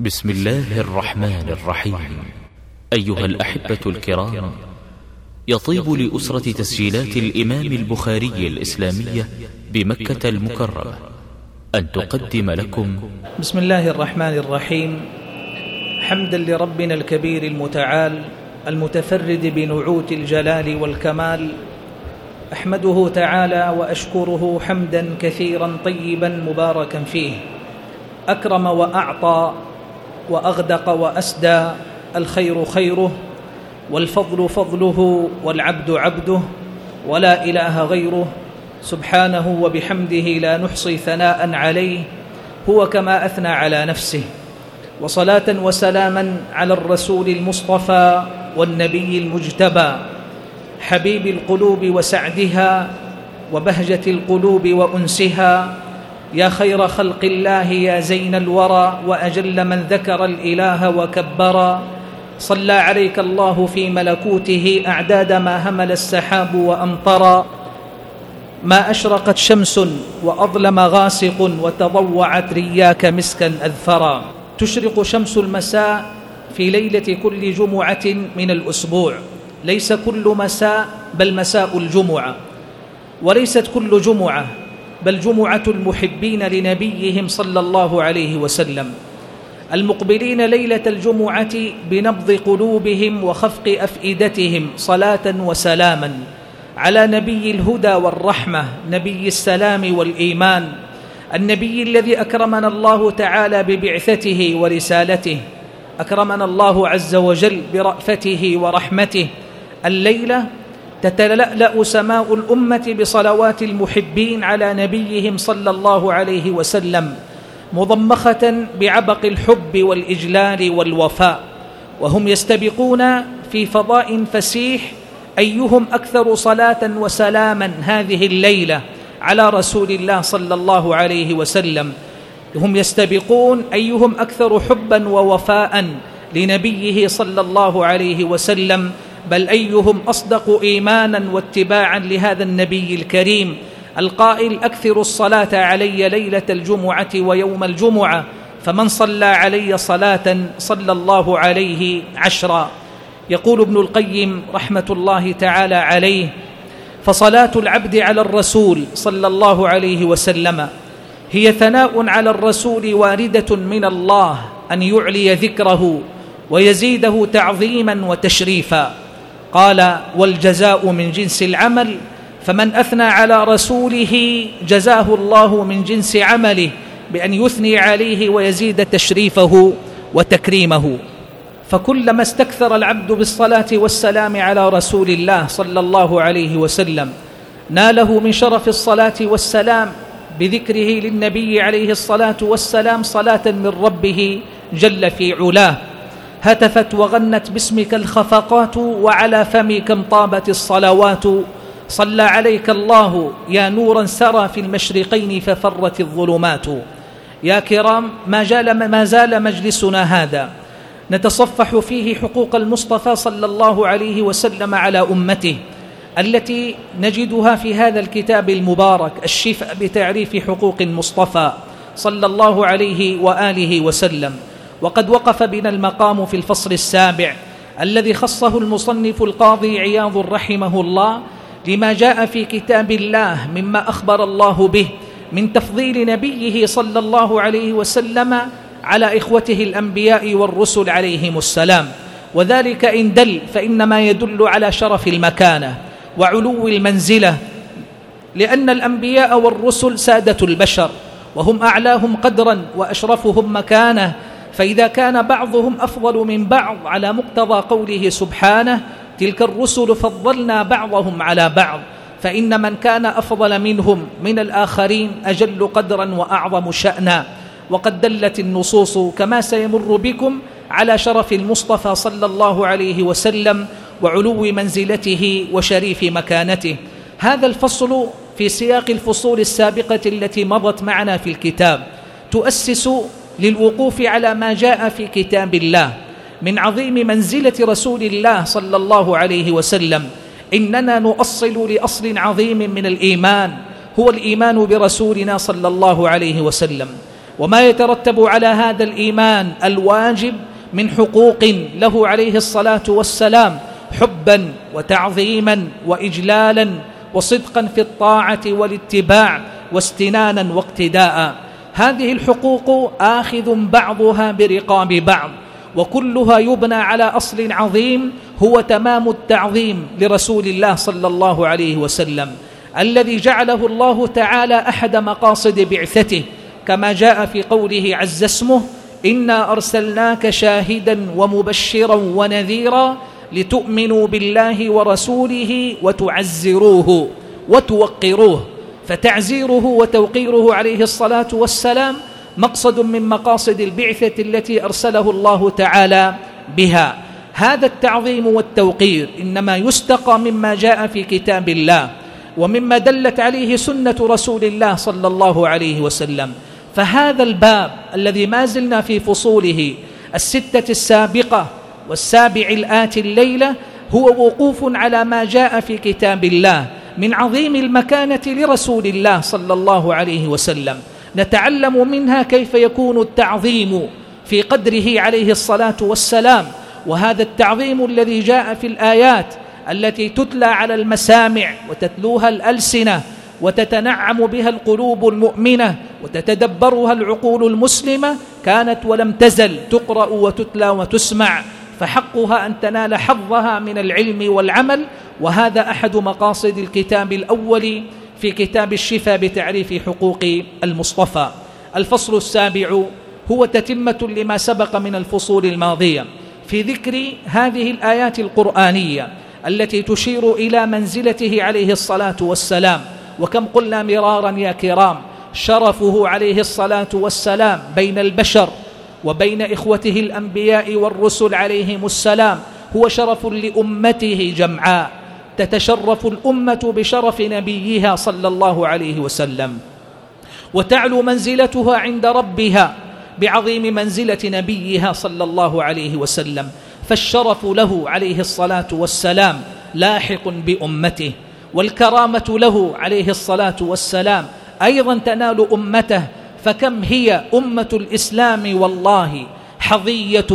بسم الله الرحمن الرحيم. أيها الأحبة الكرام يطيب لأسرة تسجيلات الإمام البخاري الإسلامية بمكة المكرمة أن تقدم لكم. بسم الله الرحمن الرحيم. حمدا لربنا الكبير المتعال المتفرد بنعوت الجلال والكمال. أحمده تعالى وأشكره حمدا كثيرا طيبا مباركا فيه. أكرم وأعطى وأغدق وأسدى الخير خيره والفضل فضله والعبد عبده ولا إله غيره سبحانه وبحمده لا نحصي ثناء عليه هو كما أثنى على نفسه. وصلاة وسلاما على الرسول المصطفى والنبي المجتبى حبيب القلوب وسعدها وبهجة القلوب وأنسها يا خير خلق الله يا زين الورى وأجل من ذكر الإله وكبرا صلى عليك الله في ملكوته أعداد ما همل السحاب وأمطرا ما أشرقت شمس وأظلم غاسق وتضوعت رياك مسكا أذفرا تشرق شمس المساء في ليلة كل جمعة من الأسبوع. ليس كل مساء بل مساء الجمعة. وليست كل جمعة. بل جمعة المحبين لنبيهم صلى الله عليه وسلم. المقبلين ليلة الجمعة بنبض قلوبهم وخفق أفئدتهم صلاة وسلاما على نبي الهدى والرحمة نبي السلام والإيمان النبي الذي أكرمنا الله تعالى ببعثته ورسالته أكرمنا الله عز وجل برأفته ورحمته الليلة تتلألأ سماء الأمة بصلوات المحبين على نبيهم صلى الله عليه وسلم مضمخة بعبق الحب والإجلال والوفاء. وهم يستبقون في فضاء فسيح أيهم أكثر صلاة وسلاما هذه الليلة على رسول الله صلى الله عليه وسلم. هم يستبقون أيهم أكثر حبا ووفاء لنبيه صلى الله عليه وسلم بل أيهم أصدق إيمانا واتباعا لهذا النبي الكريم القائل أكثر الصلاة علي ليلة الجمعة ويوم الجمعة فمن صلى علي صلاة صلى الله عليه عشرا يقول ابن القيم رحمة الله تعالى عليه فصلاة العبد على الرسول صلى الله عليه وسلم هي ثناء على الرسول واردة من الله أن يعلي ذكره ويزيده تعظيما وتشريفا قال والجزاء من جنس العمل فمن أثنى على رسوله جزاه الله من جنس عمله بأن يثني عليه ويزيد تشريفه وتكريمه. فكلما استكثر العبد بالصلاة والسلام على رسول الله صلى الله عليه وسلم ناله من شرف الصلاة والسلام بذكره للنبي عليه الصلاة والسلام صلاة من ربه جل في علاه. هتفت وغنت باسمك الخفقات وعلى فمك انطابت الصلوات. صلى عليك الله يا نورا سرى في المشرقين ففرت الظلمات. يا كرام ما, جال ما زال مجلسنا هذا. نتصفح فيه حقوق المصطفى صلى الله عليه وسلم على أمته التي نجدها في هذا الكتاب المبارك الشفاء بتعريف حقوق المصطفى صلى الله عليه وآله وسلم. وقد وقف بنا المقام في الفصل السابع الذي خصه المصنف القاضي عياض رحمه الله لما جاء في كتاب الله مما أخبر الله به من تفضيل نبيه صلى الله عليه وسلم على إخوته الأنبياء والرسل عليهم السلام. وذلك إن دل فإنما يدل على شرف المكانة وعلو المنزلة لأن الأنبياء والرسل سادة البشر وهم أعلاهم قدرا وأشرفهم مكانة فإذا كان بعضهم أفضل من بعض على مقتضى قوله سبحانه تلك الرسل فضلنا بعضهم على بعض. فإن من كان أفضل منهم من الآخرين أجل قدرا وأعظم شأنا. وقد دلت النصوص كما سيمر بكم على شرف المصطفى صلى الله عليه وسلم وعلو منزلته وشريف مكانته. هذا الفصل في سياق الفصول السابقة التي مضت معنا في الكتاب. تؤسس للوقوف على ما جاء في كتاب الله من عظيم منزلة رسول الله صلى الله عليه وسلم. إننا نؤصل لأصل عظيم من الإيمان هو الإيمان برسولنا صلى الله عليه وسلم. وما يترتب على هذا الإيمان الواجب من حقوق له عليه الصلاة والسلام حبا وتعظيما وإجلالا وصدقا في الطاعة والاتباع واستنانا واقتداء. هذه الحقوق آخذ بعضها برقاب بعض وكلها يبنى على أصل عظيم هو تمام التعظيم لرسول الله صلى الله عليه وسلم الذي جعله الله تعالى أحد مقاصد بعثته كما جاء في قوله عز اسمه إنا أرسلناك شاهدا ومبشرا ونذيرا لتؤمنوا بالله ورسوله وتعزروه وتوقروه فتعزيره وتوقيره عليه الصلاة والسلام مقصد من مقاصد البعثة التي أرسله الله تعالى بها. هذا التعظيم والتوقير إنما يستقى مما جاء في كتاب الله ومما دلت عليه سنة رسول الله صلى الله عليه وسلم. فهذا الباب الذي ما زلنا في فصوله الستة السابقة والسابع الآتي الليلة هو وقوف على ما جاء في كتاب الله. من عظيم المكانة لرسول الله صلى الله عليه وسلم. نتعلم منها كيف يكون التعظيم في قدره عليه الصلاة والسلام. وهذا التعظيم الذي جاء في الآيات التي تتلى على المسامع وتتلوها الألسنة وتتنعم بها القلوب المؤمنة وتتدبرها العقول المسلمة كانت ولم تزل تقرأ وتتلى وتسمع. فحقها أن تنال حظها من العلم والعمل وهذا أحد مقاصد الكتاب الأول في كتاب الشفا بتعريف حقوق المصطفى. الفصل السابع هو تتمة لما سبق من الفصول الماضية. في ذكر هذه الآيات القرآنية التي تشير إلى منزلته عليه الصلاة والسلام وكم قلنا مرارا يا كرام شرفه عليه الصلاة والسلام بين البشر وبين إخوته الأنبياء والرسل عليهم السلام هو شرف لأمته جمعاء. تتشرف الأمة بشرف نبيها صلى الله عليه وسلم. وتعلو منزلتها عند ربها بعظيم منزلة نبيها صلى الله عليه وسلم. فالشرف له عليه الصلاة والسلام لاحق بأمته والكرامة له عليه الصلاة والسلام أيضا تنال أمته. فكم هي أمة الإسلام والله؟ حظية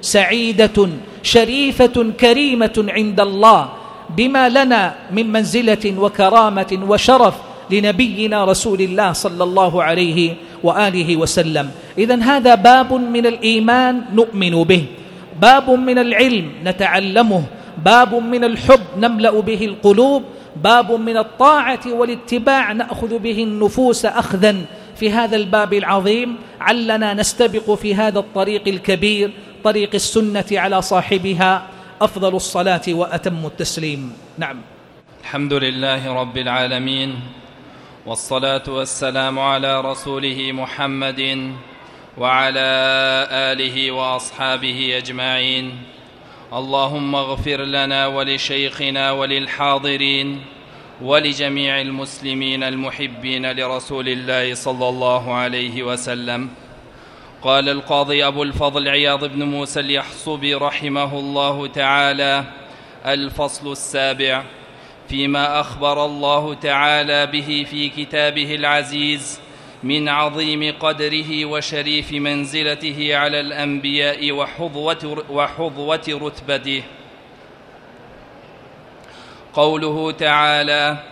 سعيدة شريفة كريمة عند الله. بما لنا من منزلة وكرامة وشرف لنبينا رسول الله صلى الله عليه وآله وسلم. إذا هذا باب من الإيمان نؤمن به. باب من العلم نتعلمه. باب من الحب نملأ به القلوب. باب من الطاعة والاتباع نأخذ به النفوس أخذا. في هذا الباب العظيم علنا نستبق في هذا الطريق الكبير طريق السنة على صاحبها. أفضل الصلاة وأتم التسليم. نعم. الحمد لله رب العالمين والصلاة والسلام على رسوله محمد وعلى آله وأصحابه أجمعين. اللهم اغفر لنا ولشيخنا وللحاضرين ولجميع المسلمين المحبين لرسول الله صلى الله عليه وسلم. قال القاضي أبو الفضل عياض بن موسى اليحصبي رحمه الله تعالى الفصل السابع فيما أخبر الله تعالى به في كتابه العزيز من عظيم قدره وشريف منزلته على الأنبياء وحظوة, وحظوة رتبته. قوله تعالى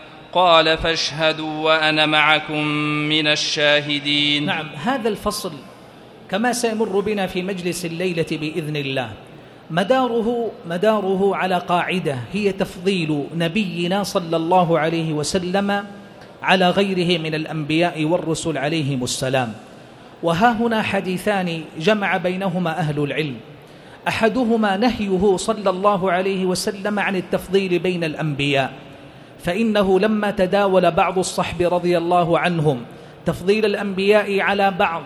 قال فاشهدوا وأنا معكم من الشاهدين. نعم هذا الفصل كما سيمر بنا في مجلس الليلة بإذن الله. مداره مداره على قاعدة هي تفضيل نبينا صلى الله عليه وسلم على غيره من الأنبياء والرسل عليهم السلام. وها هنا حديثان جمع بينهما أهل العلم. أحدهما نهيه صلى الله عليه وسلم عن التفضيل بين الأنبياء. فإنه لما تداول بعض الصحب رضي الله عنهم تفضيل الأنبياء على بعض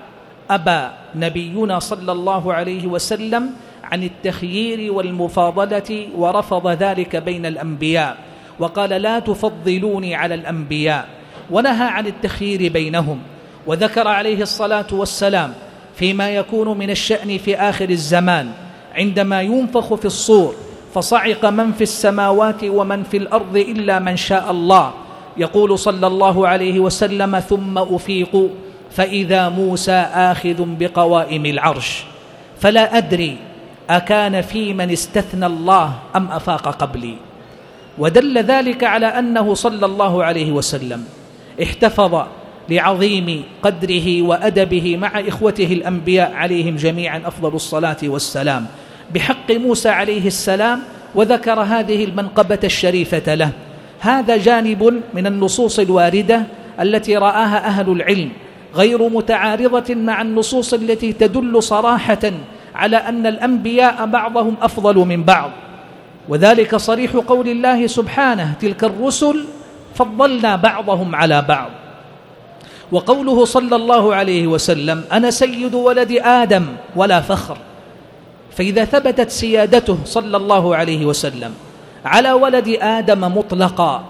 أبى نبينا صلى الله عليه وسلم عن التخيير والمفاضلة ورفض ذلك بين الأنبياء وقال لا تفضلوني على الأنبياء ونهى عن التخيير بينهم وذكر عليه الصلاة والسلام فيما يكون من الشأن في آخر الزمان عندما ينفخ في الصور فصعق من في السماوات ومن في الأرض إلا من شاء الله. يقول صلى الله عليه وسلم ثم أفيق فإذا موسى آخذ بقوائم العرش. فلا أدري أكان في من استثنى الله أم أفاق قبلي. ودل ذلك على أنه صلى الله عليه وسلم احتفظ لعظيم قدره وأدبه مع إخوته الأنبياء عليهم جميعا أفضل الصلاة والسلام. بحق موسى عليه السلام وذكر هذه المنقبة الشريفة له. هذا جانب من النصوص الواردة التي رآها أهل العلم غير متعارضة مع النصوص التي تدل صراحة على أن الأنبياء بعضهم أفضل من بعض. وذلك صريح قول الله سبحانه تلك الرسل فضلنا بعضهم على بعض. وقوله صلى الله عليه وسلم أنا سيد ولد آدم ولا فخر. فإذا ثبتت سيادته صلى الله عليه وسلم على ولد آدم مطلقا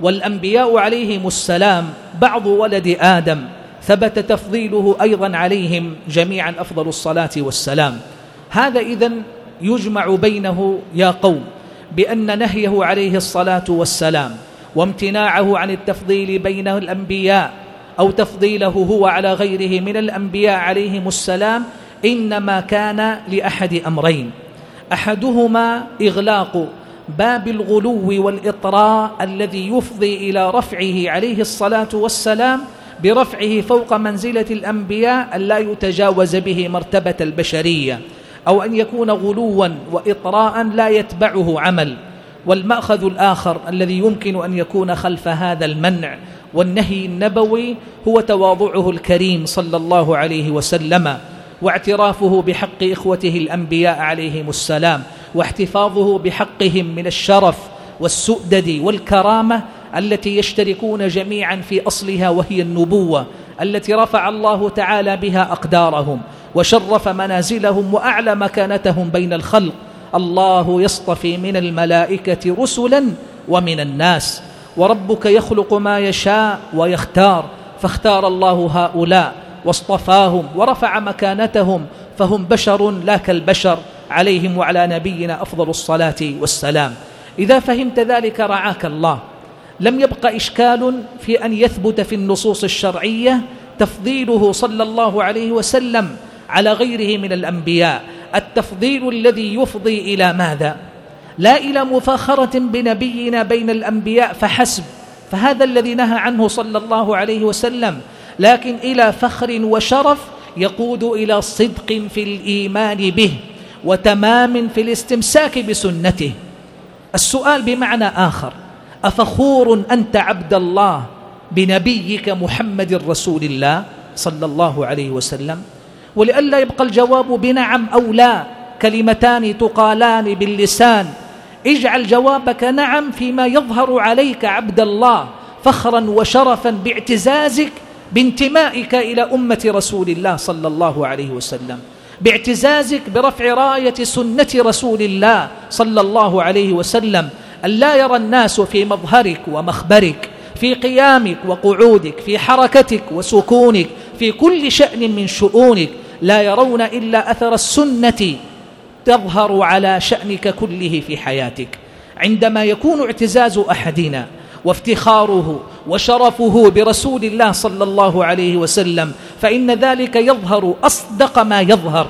والأنبياء عليهم السلام بعض ولد آدم ثبت تفضيله أيضا عليهم جميعا أفضل الصلاة والسلام. هذا إذا يجمع بينه يا قوم بأن نهيه عليه الصلاة والسلام وامتناعه عن التفضيل بين الأنبياء أو تفضيله هو على غيره من الأنبياء عليهم السلام إنما كان لأحد أمرين. أحدهما إغلاق باب الغلو والإطراء الذي يفضي إلى رفعه عليه الصلاة والسلام برفعه فوق منزلة الأنبياء أن لا يتجاوز به مرتبة البشرية أو أن يكون غلوا وإطراء لا يتبعه عمل. والمأخذ الآخر الذي يمكن أن يكون خلف هذا المنع والنهي النبوي هو تواضعه الكريم صلى الله عليه وسلم. واعترافه بحق إخوته الأنبياء عليهم السلام واحتفاظه بحقهم من الشرف والسؤدد والكرامة التي يشتركون جميعا في أصلها وهي النبوة التي رفع الله تعالى بها أقدارهم وشرف منازلهم وأعلى مكانتهم بين الخلق. الله يصطفي من الملائكة رسلا ومن الناس وربك يخلق ما يشاء ويختار فاختار الله هؤلاء. واصطفاهم ورفع مكانتهم فهم بشر لا كالبشر عليهم وعلى نبينا أفضل الصلاة والسلام. إذا فهمت ذلك رعاك الله. لم يبقى إشكال في أن يثبت في النصوص الشرعية تفضيله صلى الله عليه وسلم على غيره من الأنبياء. التفضيل الذي يفضي إلى ماذا؟ لا إلى مفاخرة بنبينا بين الأنبياء فحسب. فهذا الذي نهى عنه صلى الله عليه وسلم لكن إلى فخر وشرف يقود إلى صدق في الإيمان به وتمام في الاستمساك بسنته. السؤال بمعنى آخر أفخور أنت عبد الله بنبيك محمد رسول الله صلى الله عليه وسلم؟ ولئلا يبقى الجواب بنعم أو لا كلمتان تقالان باللسان. اجعل جوابك نعم فيما يظهر عليك عبد الله فخرا وشرفا باعتزازك بانتمائك إلى أمة رسول الله صلى الله عليه وسلم. باعتزازك برفع راية سنة رسول الله صلى الله عليه وسلم. أن لا يرى الناس في مظهرك ومخبرك في قيامك وقعودك في حركتك وسكونك في كل شأن من شؤونك. لا يرون إلا أثر السنة تظهر على شأنك كله في حياتك. عندما يكون اعتزاز أحدنا وافتخاره وشرفه برسول الله صلى الله عليه وسلم فإن ذلك يظهر أصدق ما يظهر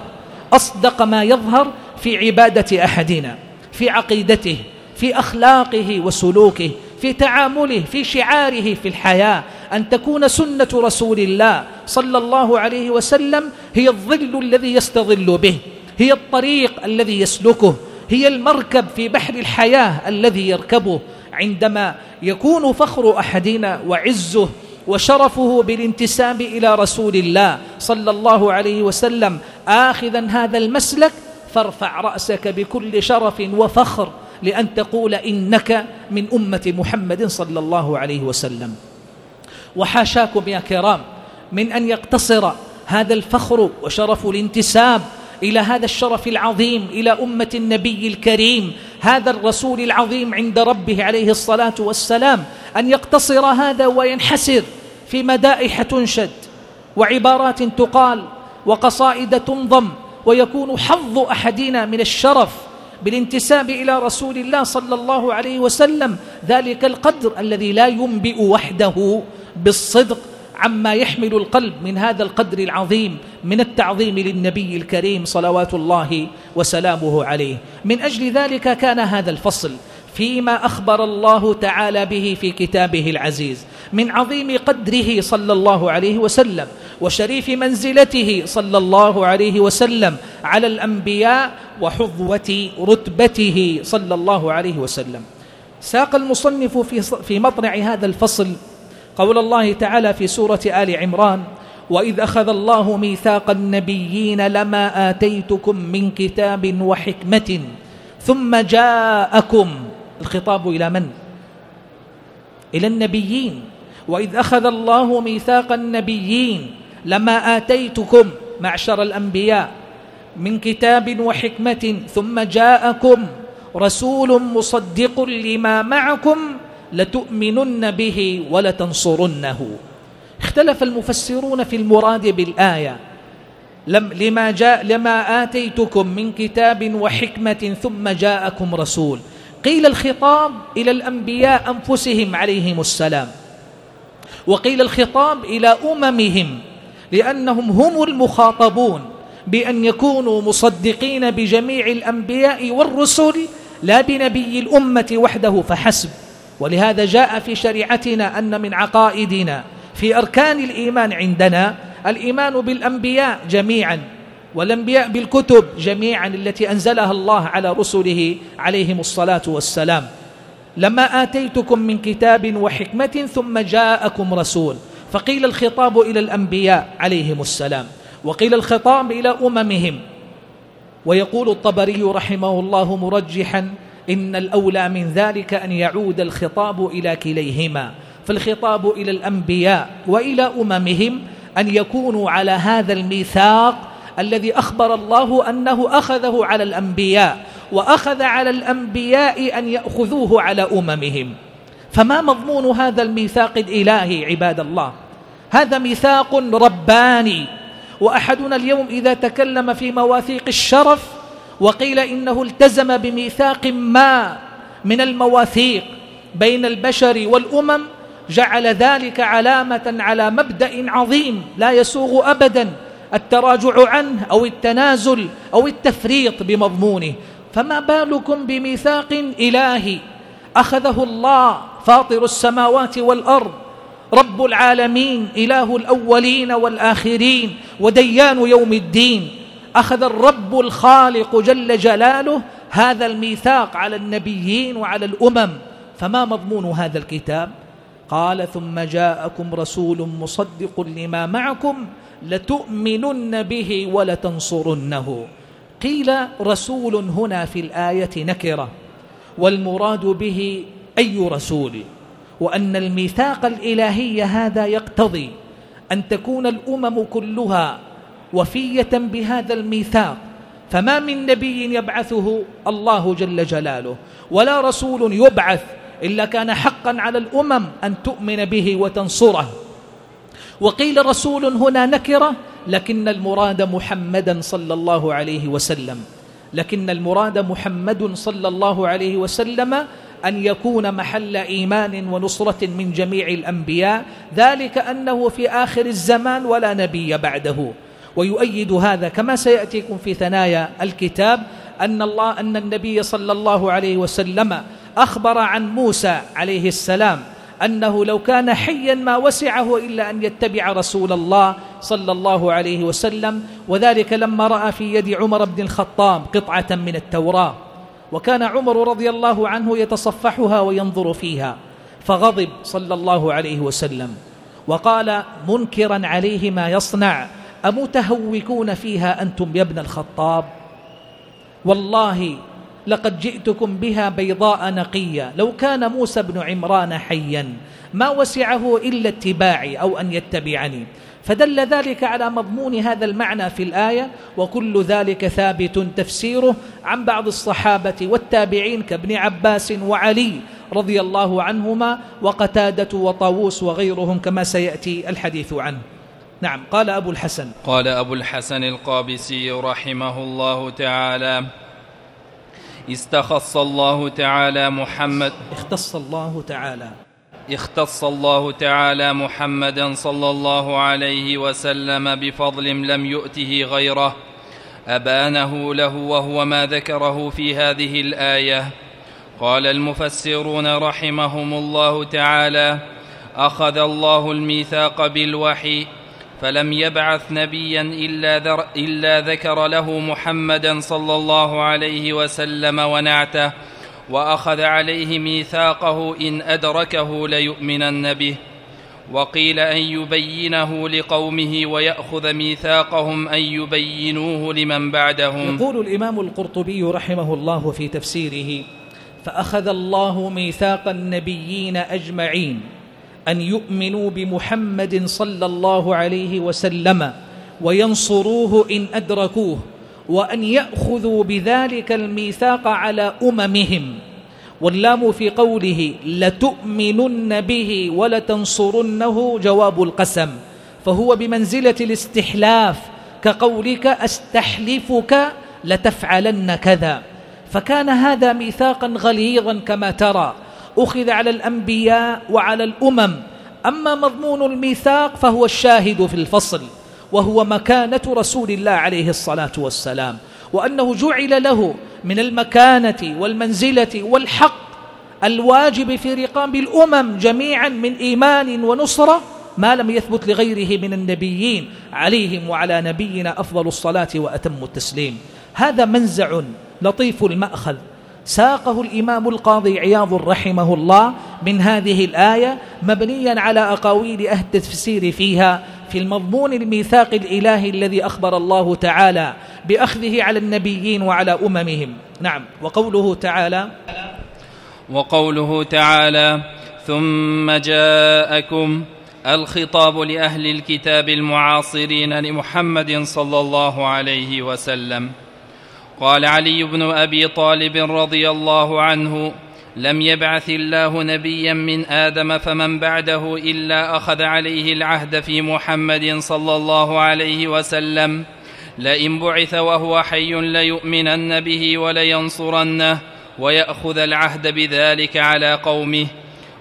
أصدق ما يظهر في عبادة أحدنا في عقيدته في أخلاقه وسلوكه في تعامله في شعاره في الحياة. أن تكون سنة رسول الله صلى الله عليه وسلم هي الظل الذي يستظل به هي الطريق الذي يسلكه هي المركب في بحر الحياة الذي يركبه. عندما يكون فخر أحدنا وعزه وشرفه بالانتساب إلى رسول الله صلى الله عليه وسلم آخذا هذا المسلك فارفع رأسك بكل شرف وفخر لأن تقول إنك من أمة محمد صلى الله عليه وسلم. وحاشاكم يا كرام من أن يقتصر هذا الفخر وشرف الانتساب إلى هذا الشرف العظيم إلى أمة النبي الكريم هذا الرسول العظيم عند ربه عليه الصلاة والسلام أن يقتصر هذا وينحسر في مدائح تنشد وعبارات تقال وقصائد تنظم ويكون حظ أحدنا من الشرف بالانتساب إلى رسول الله صلى الله عليه وسلم ذلك القدر الذي لا ينبئ وحده بالصدق عما يحمل القلب من هذا القدر العظيم من التعظيم للنبي الكريم صلوات الله وسلامه عليه. من أجل ذلك كان هذا الفصل فيما أخبر الله تعالى به في كتابه العزيز. من عظيم قدره صلى الله عليه وسلم وشريف منزلته صلى الله عليه وسلم على الأنبياء وحظوة رتبته صلى الله عليه وسلم. ساق المصنف في مطلع هذا الفصل قول الله تعالى في سورة آل عمران وإذ أخذ الله ميثاق النبيين لما آتيتكم من كتاب وحكمة ثم جاءكم الخطاب إلى من؟ إلى النبيين وإذ أخذ الله ميثاق النبيين لما آتيتكم معشر الأنبياء من كتاب وحكمة ثم جاءكم رسول مصدق لما معكم لتؤمنن به ولتنصرنه. اختلف المفسرون في المراد بالآية. لم لما جاء لما آتيتكم من كتاب وحكمة ثم جاءكم رسول. قيل الخطاب إلى الأنبياء أنفسهم عليهم السلام. وقيل الخطاب إلى أممهم لأنهم هم المخاطبون بأن يكونوا مصدقين بجميع الأنبياء والرسل لا بنبي الأمة وحده فحسب. ولهذا جاء في شريعتنا أن من عقائدنا في أركان الإيمان عندنا الإيمان بالأنبياء جميعا والأنبياء بالكتب جميعا التي أنزلها الله على رسله عليهم الصلاة والسلام. لما آتيتكم من كتاب وحكمة ثم جاءكم رسول فقيل الخطاب إلى الأنبياء عليهم السلام وقيل الخطاب إلى أممهم. ويقول الطبري رحمه الله مرجحا إن الأولى من ذلك أن يعود الخطاب إلى كليهما فالخطاب إلى الأنبياء وإلى أممهم أن يكونوا على هذا الميثاق الذي أخبر الله أنه أخذه على الأنبياء وأخذ على الأنبياء أن يأخذوه على أممهم. فما مضمون هذا الميثاق الإلهي عباد الله؟ هذا ميثاق رباني وأحدنا اليوم إذا تكلم في مواثيق الشرف وقيل إنه التزم بميثاق ما من المواثيق بين البشر والأمم جعل ذلك علامة على مبدأ عظيم لا يسوغ أبدا التراجع عنه أو التنازل أو التفريط بمضمونه. فما بالكم بميثاق إلهي أخذه الله فاطر السماوات والأرض رب العالمين إله الأولين والآخرين وديان يوم الدين. أخذ الرب الخالق جل جلاله هذا الميثاق على النبيين وعلى الأمم فما مضمون هذا الكتاب؟ قال ثم جاءكم رسول مصدق لما معكم لتؤمنن به ولتنصرنه. قيل رسول هنا في الآية نكرة والمراد به أي رسول؟ وأن الميثاق الإلهي هذا يقتضي أن تكون الأمم كلها وفية بهذا الميثاق. فما من نبي يبعثه الله جل جلاله ولا رسول يبعث إلا كان حقا على الأمم أن تؤمن به وتنصره. وقيل رسول هنا نكرة لكن المراد محمدا صلى الله عليه وسلم. لكن المراد محمد صلى الله عليه وسلم أن يكون محل إيمان ونصرة من جميع الأنبياء. ذلك أنه في آخر الزمان ولا نبي بعده. ويؤيد هذا كما سيأتيكم في ثنايا الكتاب أن, الله أن النبي صلى الله عليه وسلم أخبر عن موسى عليه السلام أنه لو كان حيا ما وسعه إلا أن يتبع رسول الله صلى الله عليه وسلم وذلك لما رأى في يد عمر بن الخطاب قطعة من التوراة وكان عمر رضي الله عنه يتصفحها وينظر فيها فغضب صلى الله عليه وسلم وقال منكرا عليه ما يصنع أمتهوكون فيها أنتم يا ابن الخطاب؟ والله لقد جئتكم بها بيضاء نقية. لو كان موسى بن عمران حيا ما وسعه إلا اتباعي أو أن يتبعني. فدل ذلك على مضمون هذا المعنى في الآية وكل ذلك ثابت تفسيره عن بعض الصحابة والتابعين كابن عباس وعلي رضي الله عنهما وقتادة وطاووس وغيرهم كما سيأتي الحديث عنه. نعم. قال أبو الحسن. قال أبو الحسن القابسي رحمه الله تعالى استخص الله تعالى محمد اختص الله تعالى. اختص الله تعالى محمدا صلى الله عليه وسلم بفضل لم يؤته غيره أبانه له وهو ما ذكره في هذه الآية. قال المفسرون رحمهم الله تعالى أخذ الله الميثاق بالوحي فلم يبعث نبيا إلا, ذر إلا ذكر له محمدا صلى الله عليه وسلم ونعته وأخذ عليه ميثاقه إن أدركه ليؤمنن به. وقيل أن يبينه لقومه ويأخذ ميثاقهم أن يبينوه لمن بعدهم. يقول الإمام القرطبي رحمه الله في تفسيره فأخذ الله ميثاق النبيين أجمعين أن يؤمنوا بمحمد صلى الله عليه وسلم وينصروه إن أدركوه وأن يأخذوا بذلك الميثاق على أممهم واللام في قوله لتؤمنن به ولتنصرنه جواب القسم فهو بمنزلة الاستحلاف كقولك أستحلفك لتفعلن كذا فكان هذا ميثاقا غليظا كما ترى أخذ على الأنبياء وعلى الأمم. أما مضمون الميثاق فهو الشاهد في الفصل وهو مكانة رسول الله عليه الصلاة والسلام وأنه جعل له من المكانة والمنزلة والحق الواجب في رقاب الأمم جميعا من إيمان ونصرة ما لم يثبت لغيره من النبيين عليهم وعلى نبينا أفضل الصلاة وأتم التسليم. هذا منزع لطيف المأخذ. ساقه الإمام القاضي عياض رحمه الله من هذه الآية مبنيا على أقاويل أهل التفسير فيها في المضمون الميثاق الإلهي الذي أخبر الله تعالى بأخذه على النبيين وعلى أممهم. نعم. وقوله تعالى وقوله تعالى ثم جاءكم الخطاب لأهل الكتاب المعاصرين لمحمد صلى الله عليه وسلم. قال علي بن أبي طالب رضي الله عنه لم يبعث الله نبيا من آدم فمن بعده إلا أخذ عليه العهد في محمد صلى الله عليه وسلم. لئن بعث وهو حي ليؤمنن به ولينصرنه ويأخذ العهد بذلك على قومه.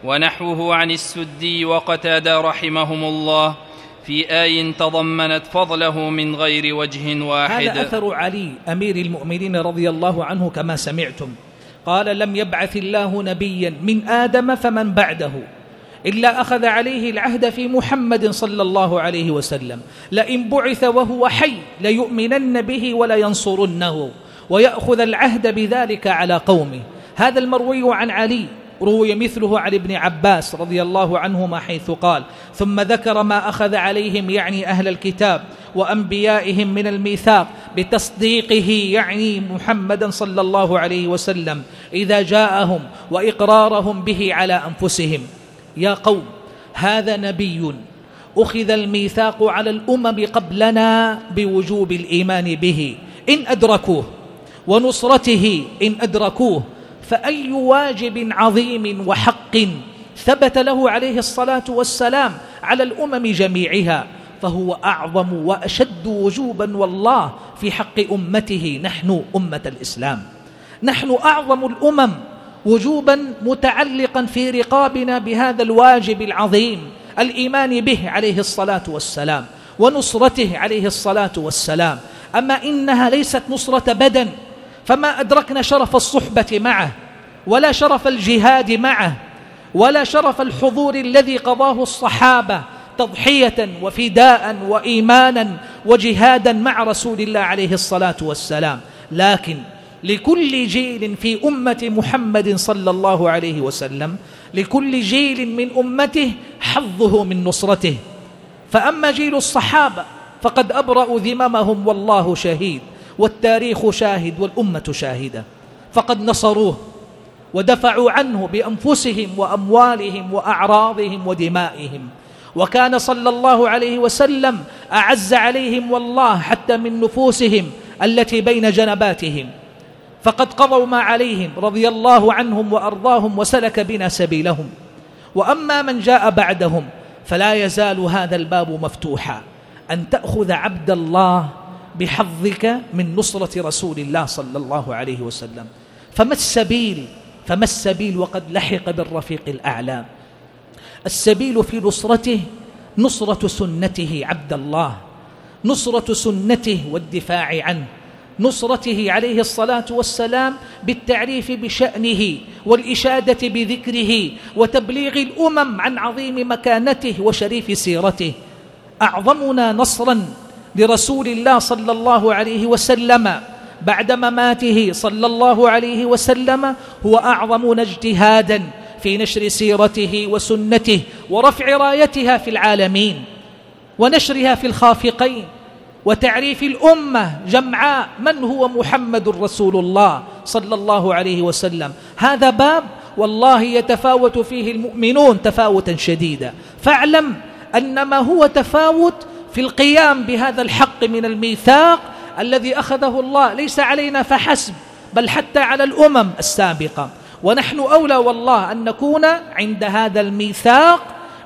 ونحوه عن السدي وقتاد رحمهم الله في آي تضمنت فضله من غير وجه واحد. هذا أثر علي أمير المؤمنين رضي الله عنه كما سمعتم. قال لم يبعث الله نبيا من آدم فمن بعده إلا أخذ عليه العهد في محمد صلى الله عليه وسلم. لئن بعث وهو حي ليؤمنن به ولينصرنه ويأخذ العهد بذلك على قومه. هذا المروي عن علي. روي مثله عن ابن عباس رضي الله عنهما حيث قال ثم ذكر ما أخذ عليهم يعني أهل الكتاب وأنبيائهم من الميثاق بتصديقه يعني محمدا صلى الله عليه وسلم إذا جاءهم وإقرارهم به على أنفسهم. يا قوم هذا نبي أخذ الميثاق على الأمم قبلنا بوجوب الإيمان به إن أدركوه ونصرته إن أدركوه فأي واجب عظيم وحق ثبت له عليه الصلاة والسلام على الأمم جميعها فهو أعظم وأشد وجوبا والله في حق أمته نحن أمة الإسلام. نحن أعظم الأمم وجوبا متعلقا في رقابنا بهذا الواجب العظيم الإيمان به عليه الصلاة والسلام ونصرته عليه الصلاة والسلام. أما إنها ليست نصرة بدن فما أدركنا شرف الصحبة معه ولا شرف الجهاد معه ولا شرف الحضور الذي قضاه الصحابة تضحية وفداء وإيمانا وجهادا مع رسول الله عليه الصلاة والسلام. لكن لكل جيل في أمة محمد صلى الله عليه وسلم لكل جيل من أمته حظه من نصرته. فأما جيل الصحابة فقد أبرأوا ذممهم والله شهيد. والتاريخ شاهد والأمة شاهدة. فقد نصروه ودفعوا عنه بأنفسهم وأموالهم وأعراضهم ودمائهم. وكان صلى الله عليه وسلم أعز عليهم والله حتى من نفوسهم التي بين جنباتهم. فقد قضوا ما عليهم رضي الله عنهم وأرضاهم وسلك بنا سبيلهم. وأما من جاء بعدهم فلا يزال هذا الباب مفتوحا. أن تأخذ عبد الله بحظك من نصرة رسول الله صلى الله عليه وسلم. فما السبيل فما السبيل وقد لحق بالرفيق الأعلى. السبيل في نصرته نصرة سنته عبد الله. نصرة سنته والدفاع عنه. نصرته عليه الصلاة والسلام بالتعريف بشأنه والإشادة بذكره وتبليغ الأمم عن عظيم مكانته وشريف سيرته. أعظمنا نصرا لرسول الله صلى الله عليه وسلم بعد مماته صلى الله عليه وسلم هو أعظمنا اجتهادا في نشر سيرته وسنته ورفع رايتها في العالمين ونشرها في الخافقين وتعريف الأمة جمعاء من هو محمد رسول الله صلى الله عليه وسلم. هذا باب والله يتفاوت فيه المؤمنون تفاوتا شديدا. فاعلم أن ما هو تفاوت في القيام بهذا الحق من الميثاق الذي أخذه الله. ليس علينا فحسب بل حتى على الأمم السابقة. ونحن أولى والله أن نكون عند هذا الميثاق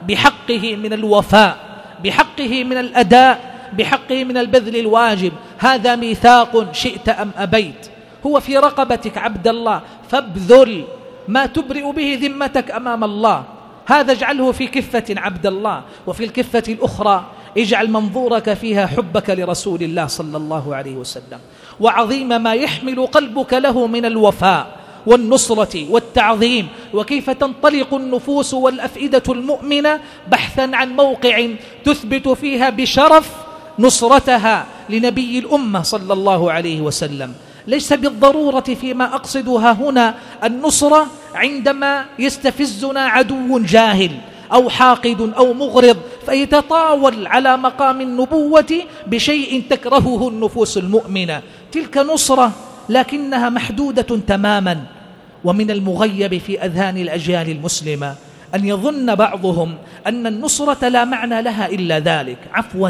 بحقه من الوفاء بحقه من الأداء بحقه من البذل الواجب. هذا ميثاق شئت أم أبيت. هو في رقبتك عبد الله فابذل ما تبرئ به ذمتك أمام الله. هذا اجعله في كفة عبد الله وفي الكفة الأخرى اجعل منظورك فيها حبك لرسول الله صلى الله عليه وسلم وعظيم ما يحمل قلبك له من الوفاء والنصرة والتعظيم وكيف تنطلق النفوس والأفئدة المؤمنة بحثا عن موقع تثبت فيها بشرف نصرتها لنبي الأمة صلى الله عليه وسلم. ليس بالضرورة فيما أقصدها هنا النصرة عندما يستفزنا عدو جاهل أو حاقد أو مغرض فيتطاول على مقام النبوة بشيء تكرهه النفوس المؤمنة تلك نصرة لكنها محدودة تماما ومن المغيب في أذهان الأجيال المسلمة أن يظن بعضهم أن النصرة لا معنى لها إلا ذلك. عفوا.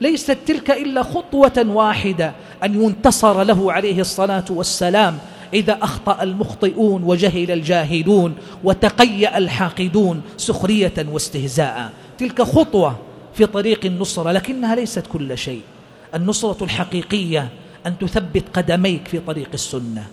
ليست تلك إلا خطوة واحدة أن ينتصر له عليه الصلاة والسلام إذا أخطأ المخطئون وجهل الجاهلون وتقيأ الحاقدون سخرية واستهزاء. تلك خطوة في طريق النصرة لكنها ليست كل شيء. النصرة الحقيقية أن تثبت قدميك في طريق السنة.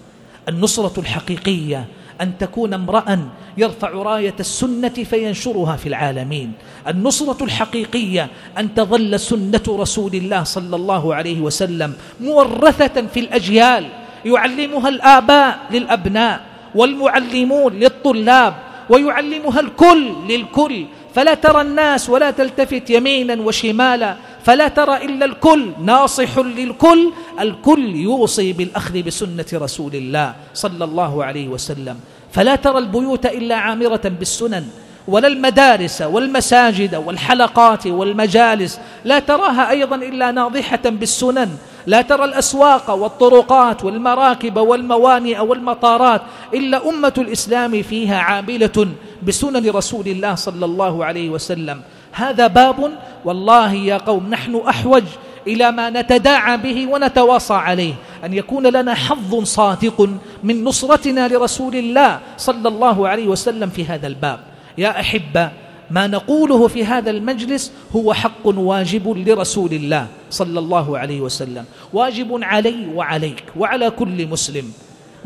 النصرة الحقيقية أن تكون امرأ يرفع راية السنة فينشرها في العالمين. النصرة الحقيقية أن تظل سنة رسول الله صلى الله عليه وسلم مورثة في الأجيال. يعلمها الآباء للأبناء والمعلمون للطلاب ويعلمها الكل للكل. فلا ترى الناس ولا تلتفت يمينا وشمالا فلا ترى إلا الكل ناصح للكل الكل يوصي بالأخذ بسنة رسول الله صلى الله عليه وسلم. فلا ترى البيوت إلا عامرة بالسنن ولا المدارس والمساجد والحلقات والمجالس لا تراها أيضا إلا ناضحة بالسنن. لا ترى الأسواق والطرقات والمراكب والموانئ والمطارات إلا أمة الإسلام فيها عاملة بسنن رسول الله صلى الله عليه وسلم. هذا باب والله يا قوم نحن أحوج إلى ما نتداعى به ونتواصى عليه. أن يكون لنا حظ صادق من نصرتنا لرسول الله صلى الله عليه وسلم في هذا الباب. يا أحبة ما نقوله في هذا المجلس هو حق واجب لرسول الله صلى الله عليه وسلم. واجب علي وعليك وعلى كل مسلم.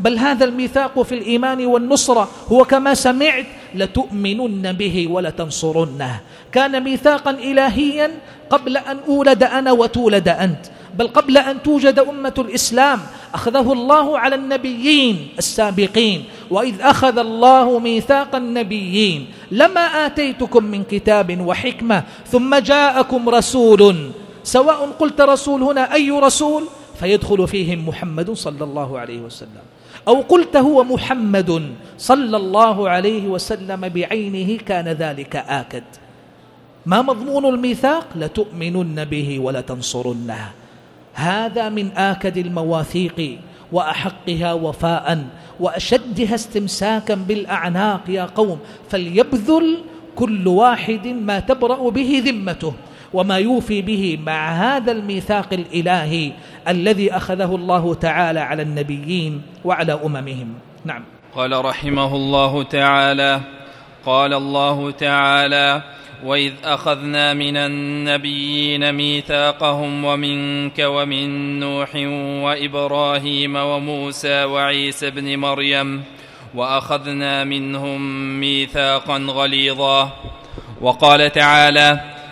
بل هذا الميثاق في الإيمان والنصرة هو كما سمعت لتؤمنن به ولتنصرنه. كان ميثاقا إلهيا قبل أن أولد أنا وتولد أنت بل قبل أن توجد أمة الإسلام أخذه الله على النبيين السابقين وإذ أخذ الله ميثاق النبيين. لما آتيتكم من كتاب وحكمة ثم جاءكم رسول سواء قلت رسول هنا أي رسول فيدخل فيهم محمد صلى الله عليه وسلم. أو قلت هو محمد صلى الله عليه وسلم بعينه كان ذلك آكد. ما مضمون الميثاق؟ لتؤمنن به ولتنصرنه. هذا من آكد المواثيق وأحقها وفاء وأشدها استمساكا بالأعناق يا قوم. فليبذل كل واحد ما تبرأ به ذمته. وما يوفي به مع هذا الميثاق الإلهي الذي أخذه الله تعالى على النبيين وعلى أممهم. نعم. قال رحمه الله تعالى قال الله تعالى وإذ أخذنا من النبيين ميثاقهم ومنك ومن نوح وإبراهيم وموسى وعيسى ابن مريم وأخذنا منهم ميثاقا غليظا. وقال تعالى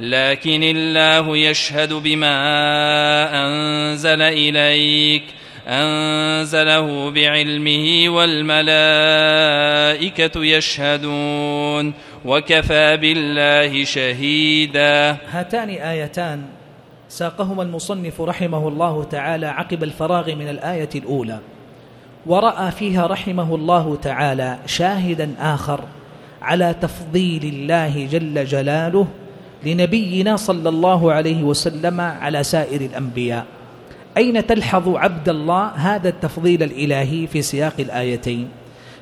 لكن الله يشهد بما أنزل إليك أنزله بعلمه والملائكة يشهدون وكفى بالله شهيدا. هاتان آيتان ساقهما المصنف رحمه الله تعالى عقب الفراغ من الآية الأولى ورأى فيها رحمه الله تعالى شاهدا آخر على تفضيل الله جل جلاله لنبينا صلى الله عليه وسلم على سائر الأنبياء. أين تلحظ عبد الله هذا التفضيل الإلهي في سياق الآيتين؟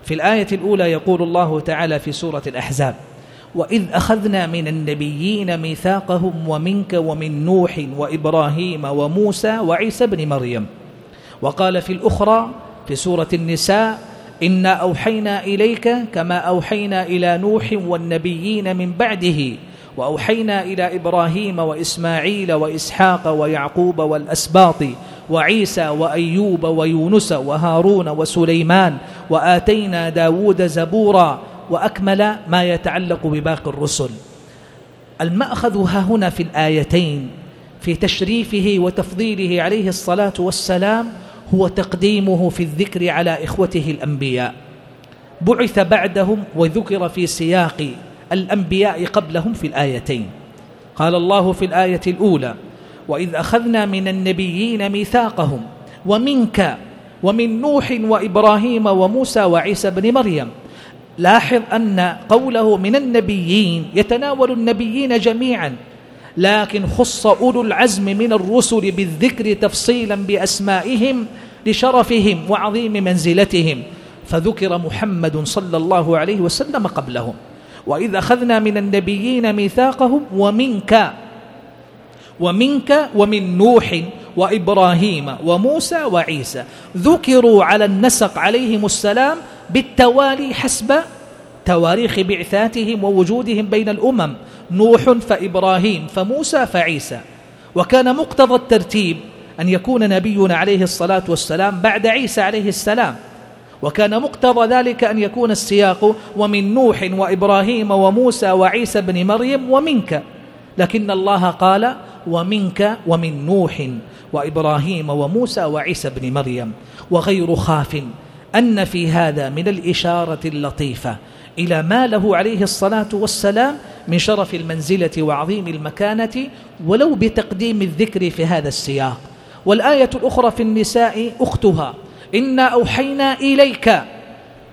في الآية الأولى يقول الله تعالى في سورة الأحزاب وإذ أخذنا من النبيين ميثاقهم ومنك ومن نوح وإبراهيم وموسى وعيسى بن مريم. وقال في الأخرى في سورة النساء إنا أوحينا إليك كما أوحينا إلى نوح والنبيين من بعده وأوحينا إلى إبراهيم وإسماعيل وإسحاق ويعقوب والأسباط وعيسى وأيوب ويونس وهارون وسليمان وآتينا داود زبورا وأكمل ما يتعلق بباقي الرسل. المأخذ ها هنا في الآيتين في تشريفه وتفضيله عليه الصلاة والسلام هو تقديمه في الذكر على إخوته الأنبياء. بعث بعدهم وذكر في سياق الأنبياء قبلهم في الآيتين. قال الله في الآية الأولى وإذ أخذنا من النبيين ميثاقهم ومنك ومن نوح وإبراهيم وموسى وعيسى بن مريم. لاحظ أن قوله من النبيين يتناول النبيين جميعا لكن خص أولو العزم من الرسل بالذكر تفصيلا بأسمائهم لشرفهم وعظيم منزلتهم فذكر محمد صلى الله عليه وسلم قبلهم. وَإِذْ أَخَذْنَا مِنَ النَّبِيِّينَ مِيثَاقَهُمْ وَمِنْكَ ومنك ومن نوح وإبراهيم وموسى وعيسى. ذكروا على النسق عليهم السلام بالتوالي حسب تواريخ بعثاتهم ووجودهم بين الأمم نوح فإبراهيم فموسى فعيسى. وكان مقتضى الترتيب أن يكون نبينا عليه الصلاة والسلام بعد عيسى عليه السلام. وكان مقتضى ذلك أن يكون السياق ومن نوح وإبراهيم وموسى وعيسى بن مريم ومنك. لكن الله قال ومنك ومن نوح وإبراهيم وموسى وعيسى بن مريم. وغير خاف أن في هذا من الإشارة اللطيفة إلى ما له عليه الصلاة والسلام من شرف المنزلة وعظيم المكانة ولو بتقديم الذكر في هذا السياق. والآية الأخرى في النساء أختها. إنا أوحينا إليك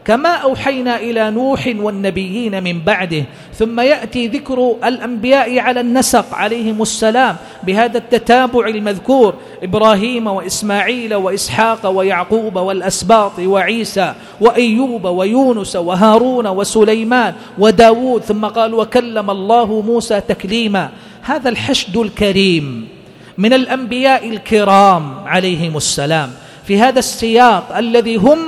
كما أوحينا إلى نوح والنبيين من بعده ثم يأتي ذكر الأنبياء على النسق عليهم السلام بهذا التتابع المذكور إبراهيم وإسماعيل وإسحاق ويعقوب والأسباط وعيسى وأيوب ويونس وهارون وسليمان وداود ثم قال وكلم الله موسى تكليما هذا الحشد الكريم من الأنبياء الكرام عليهم السلام في هذا السياق الذي هم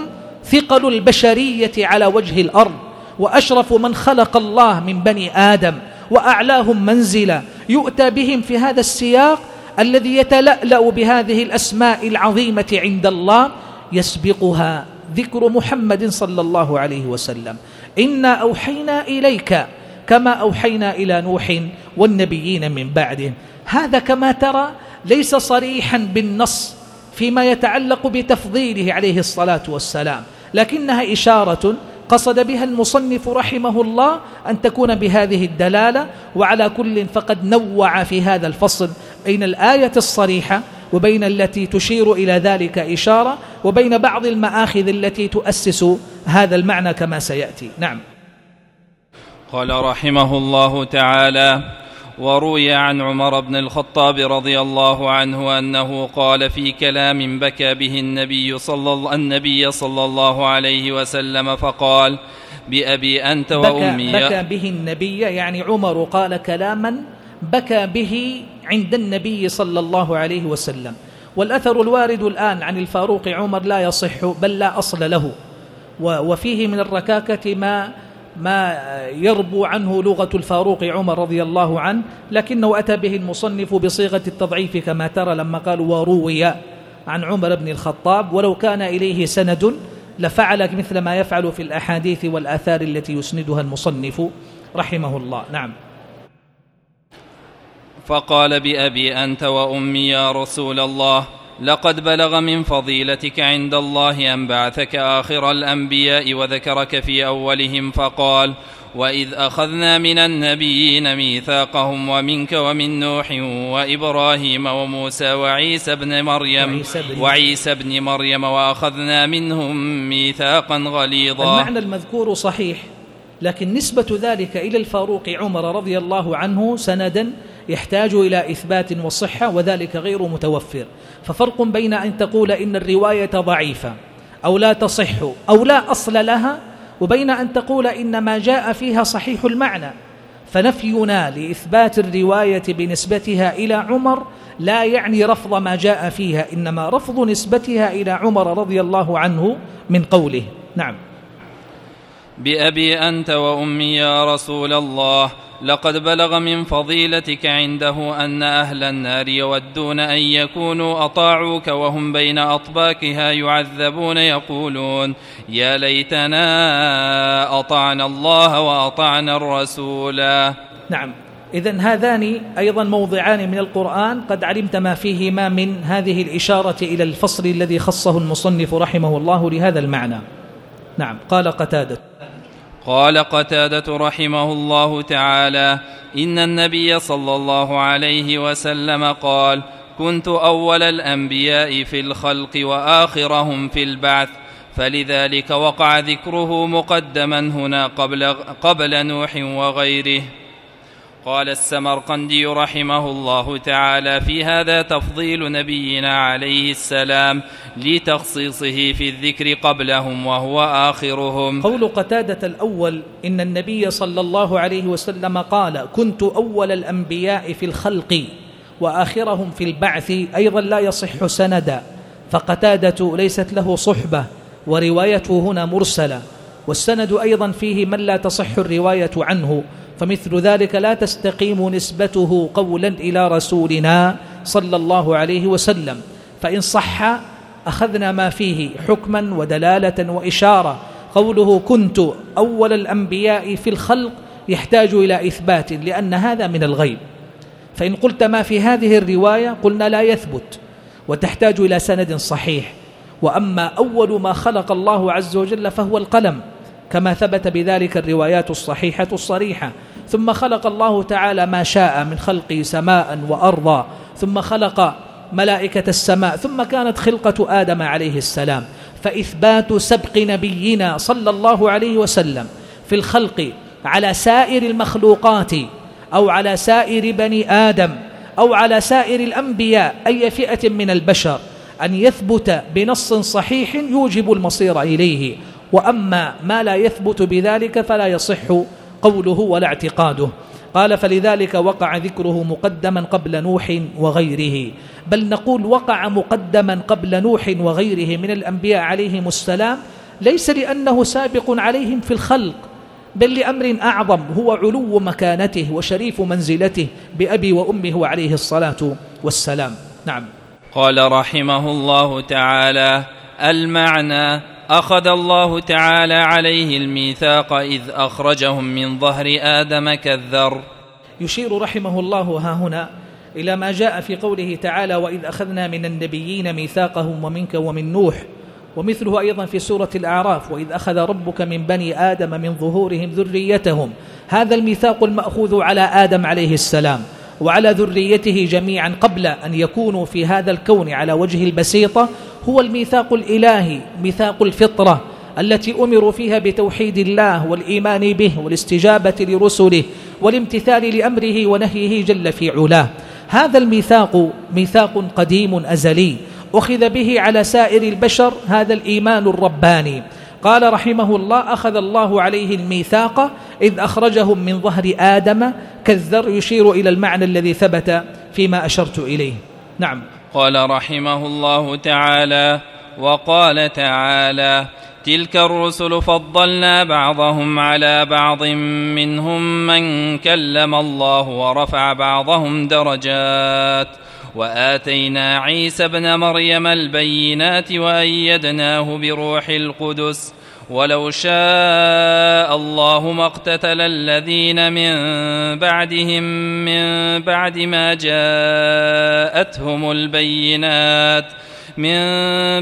ثقل البشرية على وجه الأرض وأشرف من خلق الله من بني آدم وأعلاهم منزلا. يؤتى بهم في هذا السياق الذي يتلألأ بهذه الأسماء العظيمة عند الله يسبقها ذكر محمد صلى الله عليه وسلم. إنا أوحينا إليك كما أوحينا إلى نوح والنبيين من بعده. هذا كما ترى ليس صريحا بالنص فيما يتعلق بتفضيله عليه الصلاة والسلام. لكنها إشارة قصد بها المصنف رحمه الله أن تكون بهذه الدلالة وعلى كل فقد نوع في هذا الفصل بين الآية الصريحة وبين التي تشير إلى ذلك إشارة وبين بعض المآخذ التي تؤسس هذا المعنى كما سيأتي. نعم. قال رحمه الله تعالى وروي عن عمر بن الخطاب رضي الله عنه أنه قال في كلام بكى به النبي صلى, النبي صلى الله عليه وسلم فقال بأبي أنت وأمي. بكى, بكى به النبي يعني عمر قال كلاما بكى به عند النبي صلى الله عليه وسلم. والأثر الوارد الآن عن الفاروق عمر لا يصح بل لا أصل له. وفيه من الركاكة ما ما يربو عنه لغة الفاروق عمر رضي الله عنه لكنه أتى به المصنف بصيغة التضعيف كما ترى لما قال وروي عن عمر بن الخطاب ولو كان إليه سند لفعل مثل ما يفعل في الأحاديث والآثار التي يسندها المصنف رحمه الله. نعم. فقال بأبي أنت وأمي يا رسول الله لقد بلغ من فضيلتك عند الله أن بعثك آخر الأنبياء وذكرك في أولهم فقال وإذ أخذنا من النبيين ميثاقهم ومنك ومن نوح وإبراهيم وموسى وعيسى بن مريم وعيسى بن, مريم وأخذنا منهم ميثاقا غليظا. المعنى المذكور صحيح لكن نسبة ذلك إلى الفاروق عمر رضي الله عنه سندا يحتاج إلى إثبات وصحة وذلك غير متوفر. ففرق بين أن تقول إن الرواية ضعيفة أو لا تصح أو لا أصل لها وبين أن تقول إن ما جاء فيها صحيح المعنى. فنفينا لإثبات الرواية بنسبتها إلى عمر لا يعني رفض ما جاء فيها إنما رفض نسبتها إلى عمر رضي الله عنه من قوله. نعم. بأبي أنت وأمي يا رسول الله لقد بلغ من فضيلتك عنده أن أهل النار يودون أن يكونوا أطاعوك وهم بين أطباكها يعذبون يقولون يا ليتنا أطعنا الله وأطعنا الرسول. نعم. إذا هذان أيضا موضعان من القرآن قد علمت ما فيهما من هذه الإشارة إلى الفصل الذي خصه المصنف رحمه الله لهذا المعنى. نعم. قال قتادة. قال قتادة رحمه الله تعالى إن النبي صلى الله عليه وسلم قال كنت أول الأنبياء في الخلق وآخرهم في البعث فلذلك وقع ذكره مقدما هنا قبل, قبل نوح وغيره. قال السمرقندي رحمه الله تعالى في هذا تفضيل نبينا عليه السلام لتخصيصه في الذكر قبلهم وهو آخرهم. قول قتادة الأول إن النبي صلى الله عليه وسلم قال كنت أول الأنبياء في الخلق وآخرهم في البعث أيضا لا يصح سندا فقتادة ليست له صحبة وروايته هنا مرسلة والسند أيضا فيه من لا تصح الرواية عنه فمثل ذلك لا تستقيم نسبته قولا إلى رسولنا صلى الله عليه وسلم. فإن صح أخذنا ما فيه حكما ودلالة وإشارة. قوله كنت أول الأنبياء في الخلق يحتاج إلى إثبات لأن هذا من الغيب. فإن قلت ما في هذه الرواية قلنا لا يثبت وتحتاج إلى سند صحيح. وأما أول ما خلق الله عز وجل فهو القلم. كما ثبت بذلك الروايات الصحيحة الصريحة. ثم خلق الله تعالى ما شاء من خلق سماء وأرضا. ثم خلق ملائكة السماء. ثم كانت خلقة آدم عليه السلام. فإثبات سبق نبينا صلى الله عليه وسلم في الخلق على سائر المخلوقات أو على سائر بني آدم أو على سائر الأنبياء أي فئة من البشر أن يثبت بنص صحيح يوجب المصير إليه. وأما ما لا يثبت بذلك فلا يصح قوله ولا اعتقاده. قال فلذلك وقع ذكره مقدما قبل نوح وغيره. بل نقول وقع مقدما قبل نوح وغيره من الأنبياء عليهم السلام ليس لأنه سابق عليهم في الخلق بل لأمر أعظم هو علو مكانته وشريف منزلته بأبي وأمه عليه الصلاة والسلام. نعم. قال رحمه الله تعالى المعنى أخذ الله تعالى عليه الميثاق إذ أخرجهم من ظهر آدم كالذر. يشير رحمه الله ها هنا إلى ما جاء في قوله تعالى وإذ أخذنا من النبيين ميثاقهم ومنك ومن نوح ومثله أيضا في سورة الأعراف وإذ أخذ ربك من بني آدم من ظهورهم ذريتهم. هذا الميثاق المأخوذ على آدم عليه السلام وعلى ذريته جميعا قبل أن يكونوا في هذا الكون على وجه البسيطة هو الميثاق الإلهي ميثاق الفطرة التي أمروا فيها بتوحيد الله والإيمان به والاستجابة لرسله والامتثال لأمره ونهيه جل في علاه. هذا الميثاق ميثاق قديم أزلي. أخذ به على سائر البشر هذا الإيمان الرباني. قال رحمه الله أخذ الله عليه الميثاق إذ أخرجهم من ظهر آدم كالذر يشير إلى المعنى الذي ثبت فيما أشرت إليه. نعم. قال رحمه الله تعالى وقال تعالى تلك الرسل فضلنا بعضهم على بعض منهم من كلم الله ورفع بعضهم درجات وآتينا عيسى ابن مريم البينات وأيدناه بروح القدس ولو شاء الله ما اقتتل الذين من بعدهم من بعد ما جاءتهم البينات من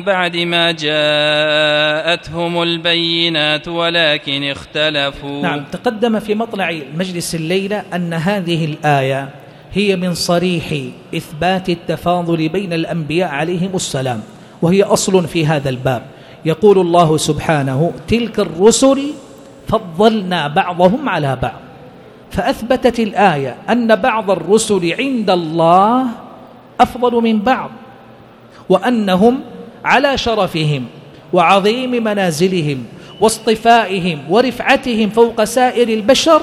بعد ما جاءتهم البينات ولكن اختلفوا. نعم تقدم في مطلع مجلس الليلة أن هذه الآية هي من صريح إثبات التفاضل بين الأنبياء عليهم السلام وهي أصل في هذا الباب. يقول الله سبحانه تلك الرسل فضلنا بعضهم على بعض. فأثبتت الآية أن بعض الرسل عند الله أفضل من بعض وأنهم على شرفهم وعظيم منازلهم واصطفائهم ورفعتهم فوق سائر البشر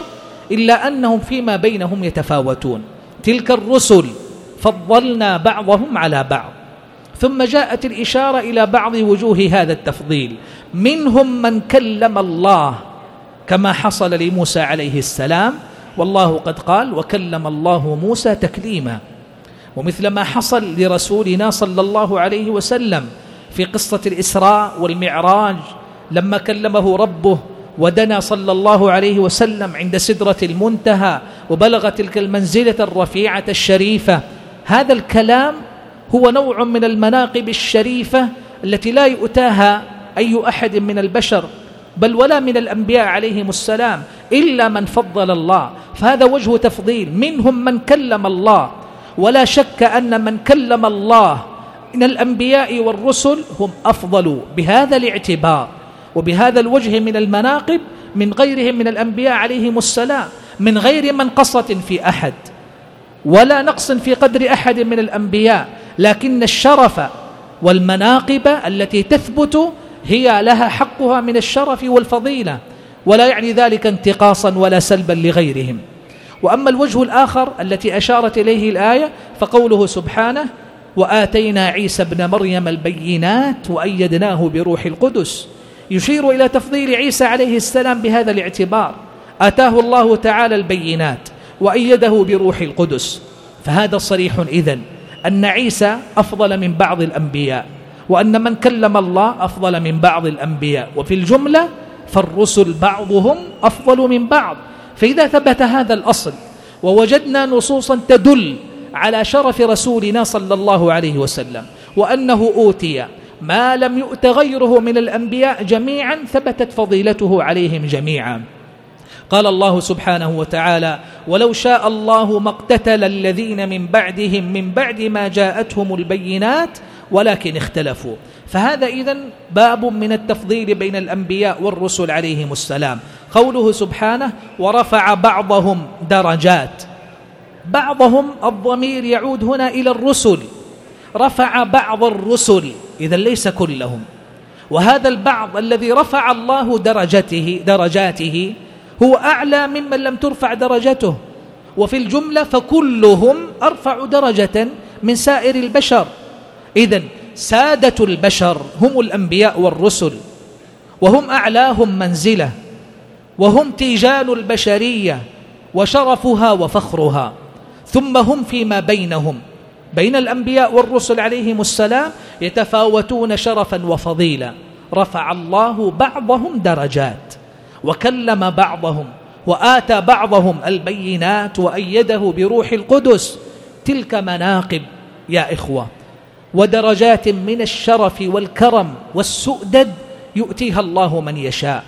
إلا أنهم فيما بينهم يتفاوتون. تلك الرسل فضلنا بعضهم على بعض. ثم جاءت الإشارة إلى بعض وجوه هذا التفضيل. منهم من كلم الله كما حصل لموسى عليه السلام والله قد قال وكلم الله موسى تكليما. ومثل ما حصل لرسولنا صلى الله عليه وسلم في قصة الإسراء والمعراج لما كلمه ربه ودنا صلى الله عليه وسلم عند سدرة المنتهى وبلغ تلك المنزلة الرفيعة الشريفة. هذا الكلام هو نوع من المناقب الشريفة التي لا يؤتاها أي أحد من البشر بل ولا من الأنبياء عليهم السلام إلا من فضل الله. فهذا وجه تفضيل. منهم من كلم الله. ولا شك أن من كلم الله من الأنبياء والرسل هم أفضل. بهذا الاعتبار وبهذا الوجه من المناقب من غيرهم من الأنبياء عليهم السلام من غير منقصة في أحد. ولا نقص في قدر أحد من الأنبياء لكن الشرف والمناقب التي تثبت هي لها حقها من الشرف والفضيلة ولا يعني ذلك انتقاصا ولا سلبا لغيرهم. وأما الوجه الآخر التي أشارت إليه الآية فقوله سبحانه وآتينا عيسى ابن مريم البينات وأيدناه بروح القدس يشير إلى تفضيل عيسى عليه السلام بهذا الاعتبار. أتاه الله تعالى البينات وأيده بروح القدس. فهذا صريح إذن أن عيسى أفضل من بعض الأنبياء وأن من كلم الله أفضل من بعض الأنبياء. وفي الجملة فالرسل بعضهم أفضل من بعض. فإذا ثبت هذا الأصل ووجدنا نصوصا تدل على شرف رسولنا صلى الله عليه وسلم وأنه أوتي ما لم يؤت غيره من الأنبياء جميعا ثبتت فضيلته عليهم جميعا. قال الله سبحانه وتعالى ولو شاء الله ما اقتتل الذين من بعدهم من بعد ما جاءتهم البينات ولكن اختلفوا. فهذا إذا باب من التفضيل بين الأنبياء والرسل عليهم السلام. قوله سبحانه ورفع بعضهم درجات. بعضهم الضمير يعود هنا إلى الرسل. رفع بعض الرسل. إذا ليس كلهم. وهذا البعض الذي رفع الله درجته درجاته هو أعلى ممن لم ترفع درجته. وفي الجملة فكلهم أرفع درجة من سائر البشر. إذا سادة البشر هم الأنبياء والرسل. وهم أعلاهم منزلة. وهم تيجان البشرية. وشرفها وفخرها. ثم هم فيما بينهم. بين الأنبياء والرسل عليهم السلام يتفاوتون شرفا وفضيلا. رفع الله بعضهم درجات. وكلم بعضهم وآتى بعضهم البينات وأيده بروح القدس. تلك مناقب يا إخوة. ودرجات من الشرف والكرم والسؤدد يؤتيها الله من يشاء.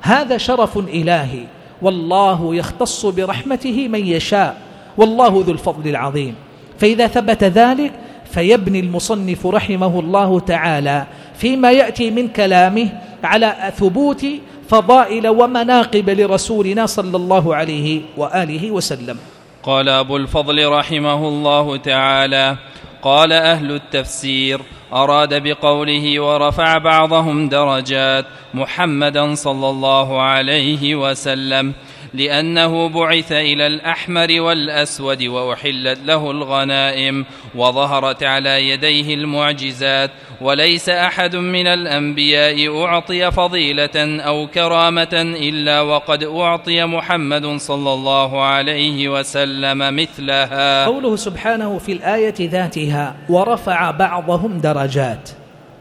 هذا شرف إلهي. والله يختص برحمته من يشاء. والله ذو الفضل العظيم. فإذا ثبت ذلك فيبني المصنف رحمه الله تعالى فيما يأتي من كلامه على ثبوت فضائل ومناقب لرسولنا صلى الله عليه وآله وسلم. قال أبو الفضل رحمه الله تعالى قال أهل التفسير أراد بقوله ورفع بعضهم درجات محمدا صلى الله عليه وسلم. لأنه بعث إلى الأحمر والأسود وأحلت له الغنائم وظهرت على يديه المعجزات وليس أحد من الأنبياء أعطي فضيلة أو كرامة إلا وقد أعطي محمد صلى الله عليه وسلم مثلها. قوله سبحانه في الآية ذاتها ورفع بعضهم درجات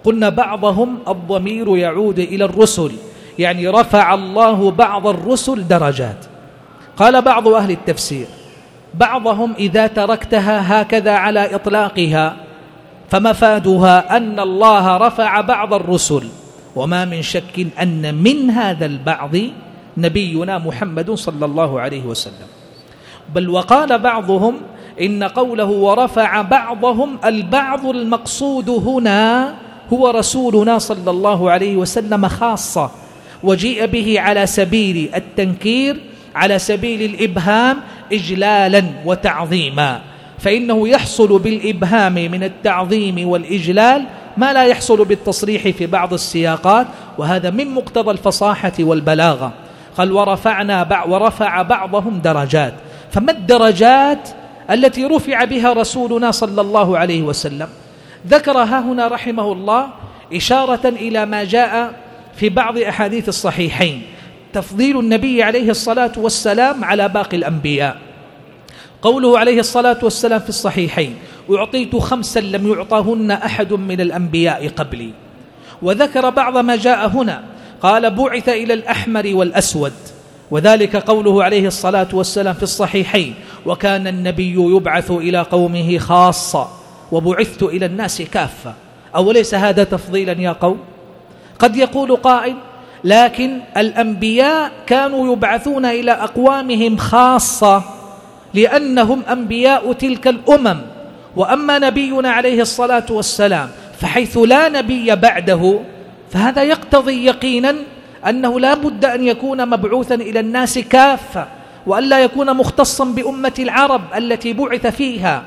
قلنا بعضهم الضمير يعود إلى الرسل. يعني رفع الله بعض الرسل درجات. قال بعض أهل التفسير بعضهم إذا تركتها هكذا على إطلاقها فمفادها أن الله رفع بعض الرسل. وما من شك أن من هذا البعض نبينا محمد صلى الله عليه وسلم. بل وقال بعضهم إن قوله ورفع بعضهم البعض المقصود هنا هو رسولنا صلى الله عليه وسلم خاصة. وجيء به على سبيل التنكير على سبيل الإبهام إجلالا وتعظيما. فإنه يحصل بالإبهام من التعظيم والإجلال ما لا يحصل بالتصريح في بعض السياقات وهذا من مقتضى الفصاحة والبلاغة. قال ورفعنا بع ورفع بعضهم درجات. فما الدرجات التي رفع بها رسولنا صلى الله عليه وسلم؟ ذكرها هنا رحمه الله إشارة إلى ما جاء في بعض أحاديث الصحيحين. تفضيل النبي عليه الصلاة والسلام على باقي الأنبياء. قوله عليه الصلاة والسلام في الصحيحين أعطيت خمسا لم يعطهن أحد من الأنبياء قبلي. وذكر بعض ما جاء هنا قال بعث إلى الأحمر والأسود. وذلك قوله عليه الصلاة والسلام في الصحيحين وكان النبي يبعث إلى قومه خاصة وبعثت إلى الناس كافة. أوليس هذا تفضيلا يا قوم؟ قد يقول قائل لكن الأنبياء كانوا يبعثون إلى أقوامهم خاصة لأنهم أنبياء تلك الأمم. وأما نبينا عليه الصلاة والسلام فحيث لا نبي بعده فهذا يقتضي يقينا أنه لا بد أن يكون مبعوثا إلى الناس كافة وأن لا يكون مختصا بأمة العرب التي بعث فيها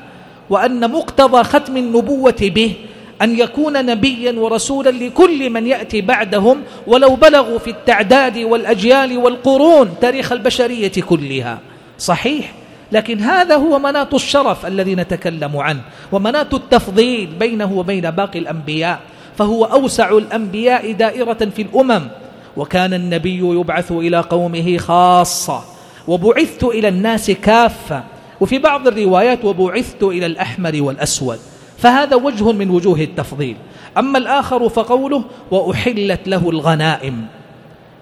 وأن مقتضى ختم النبوة به أن يكون نبيا ورسولا لكل من يأتي بعدهم ولو بلغوا في التعداد والأجيال والقرون تاريخ البشرية كلها. صحيح. لكن هذا هو منات الشرف الذي نتكلم عنه ومنات التفضيل بينه وبين باقي الأنبياء. فهو أوسع الأنبياء دائرة في الأمم. وكان النبي يبعث إلى قومه خاصة وبعثت إلى الناس كافة. وفي بعض الروايات وبعثت إلى الأحمر والأسود. فهذا وجه من وجوه التفضيل. أما الآخر فقوله وأحلت له الغنائم.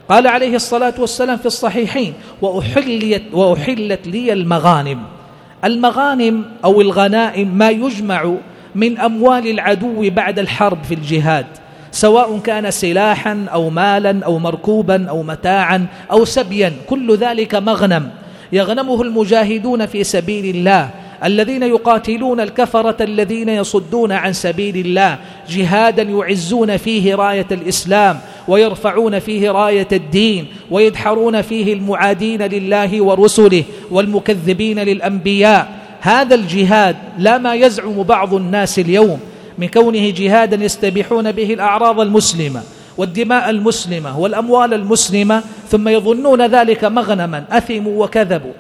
قال عليه الصلاة والسلام في الصحيحين وأحلت, وأحلت لي المغانم. المغانم أو الغنائم ما يجمع من أموال العدو بعد الحرب في الجهاد. سواء كان سلاحا أو مالا أو مركوبا أو متاعا أو سبيا. كل ذلك مغنم. يغنمه المجاهدون في سبيل الله. الذين يقاتلون الكفرة الذين يصدون عن سبيل الله جهادا يعزون فيه راية الإسلام ويرفعون فيه راية الدين ويدحرون فيه المعادين لله ورسله والمكذبين للأنبياء. هذا الجهاد لا ما يزعم بعض الناس اليوم من كونه جهادا يستبيحون به الأعراض المسلمة والدماء المسلمة والأموال المسلمة ثم يظنون ذلك مغنما أثموا وكذبوا.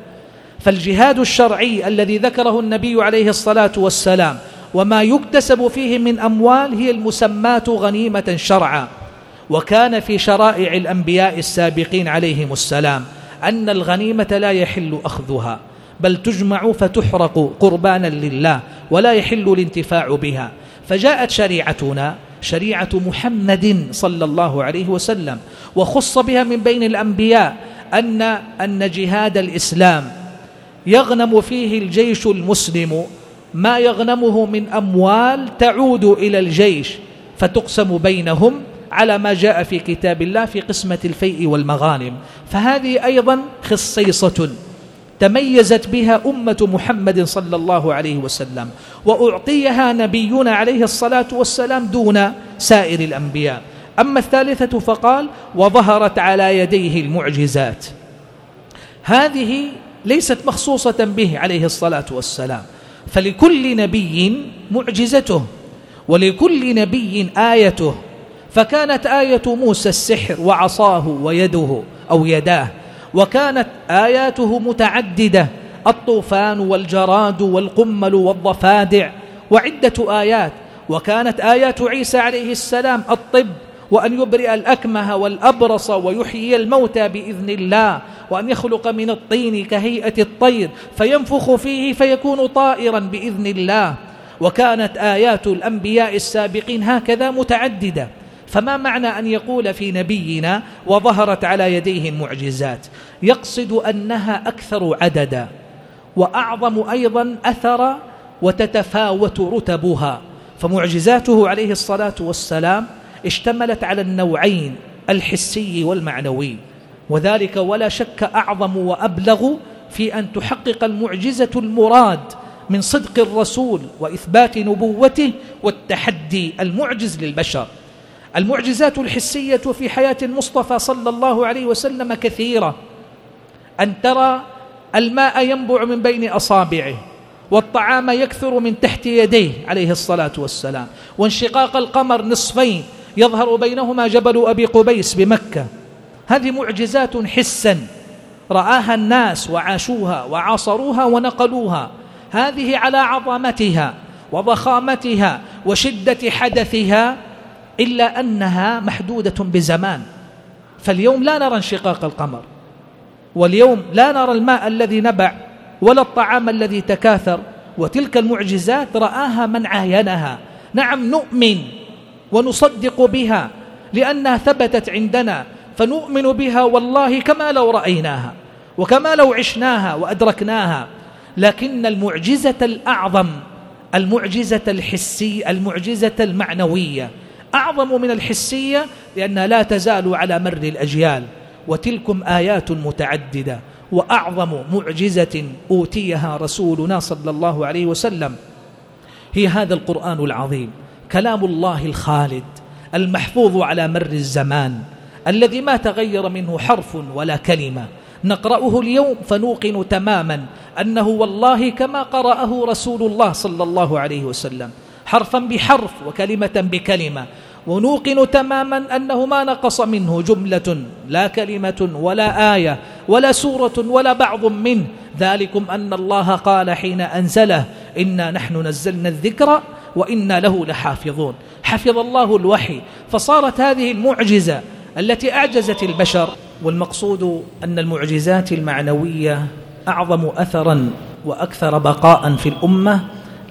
فالجهاد الشرعي الذي ذكره النبي عليه الصلاة والسلام وما يكتسب فيه من أموال هي المسمات غنيمة شرعا. وكان في شرائع الأنبياء السابقين عليهم السلام أن الغنيمة لا يحل أخذها بل تجمع فتحرق قربانا لله ولا يحل الانتفاع بها. فجاءت شريعتنا شريعة محمد صلى الله عليه وسلم وخص بها من بين الأنبياء أن, أن جهاد الإسلام يغنم فيه الجيش المسلم. ما يغنمه من أموال تعود إلى الجيش. فتقسم بينهم على ما جاء في كتاب الله في قسمة الفيء والمغانم. فهذه أيضا خصيصة تميزت بها أمة محمد صلى الله عليه وسلم. وأعطيها نبينا عليه الصلاة والسلام دون سائر الأنبياء. أما الثالثة فقال وظهرت على يديه المعجزات. هذه ليست مخصوصة به عليه الصلاة والسلام. فلكل نبي معجزته ولكل نبي آيته. فكانت آية موسى السحر وعصاه ويده أو يداه وكانت آياته متعددة الطوفان والجراد والقمل والضفادع وعدة آيات. وكانت آيات عيسى عليه السلام الطب وأن يبرئ الأكمه والأبرص ويحيي الموتى بإذن الله وأن يخلق من الطين كهيئة الطير فينفخ فيه فيكون طائرا بإذن الله. وكانت آيات الأنبياء السابقين هكذا متعددة. فما معنى أن يقول في نبينا وظهرت على يديهم معجزات؟ يقصد أنها أكثر عددا. وأعظم أيضا أثر وتتفاوت رتبها. فمعجزاته عليه الصلاة والسلام اشتملت على النوعين الحسي والمعنوي. وذلك ولا شك أعظم وأبلغ في أن تحقق المعجزة المراد من صدق الرسول وإثبات نبوته والتحدي المعجز للبشر. المعجزات الحسية في حياة المصطفى صلى الله عليه وسلم كثيرة. أن ترى الماء ينبع من بين أصابعه والطعام يكثر من تحت يديه عليه الصلاة والسلام. وانشقاق القمر نصفين يظهر بينهما جبل أبي قبيس بمكة. هذه معجزات حسا. رآها الناس وعاشوها وعاصروها ونقلوها. هذه على عظمتها وضخامتها وشدة حدثها إلا أنها محدودة بزمان. فاليوم لا نرى انشقاق القمر. واليوم لا نرى الماء الذي نبع ولا الطعام الذي تكاثر. وتلك المعجزات رآها من عاينها. نعم نؤمن ونصدق بها لأنها ثبتت عندنا فنؤمن بها والله كما لو رأيناها وكما لو عشناها وأدركناها. لكن المعجزة الأعظم المعجزة الحسية المعجزة المعنوية. أعظم من الحسية لأنها لا تزال على مر الأجيال وتلكم آيات متعددة وأعظم معجزة أوتيها رسولنا صلى الله عليه وسلم. هي هذا القرآن العظيم. كلام الله الخالد المحفوظ على مر الزمان الذي ما تغير منه حرف ولا كلمة. نقرأه اليوم فنوقن تماما أنه والله كما قرأه رسول الله صلى الله عليه وسلم. حرفا بحرف وكلمة بكلمة. ونوقن تماما أنه ما نقص منه جملة لا كلمة ولا آية ولا سورة ولا بعض منه. ذلكم أن الله قال حين أنزله إنا نحن نزلنا الذكر وإنا له لحافظون. حفظ الله الوحي. فصارت هذه المعجزة التي أعجزت البشر. والمقصود أن المعجزات المعنوية أعظم أثرا وأكثر بقاء في الأمة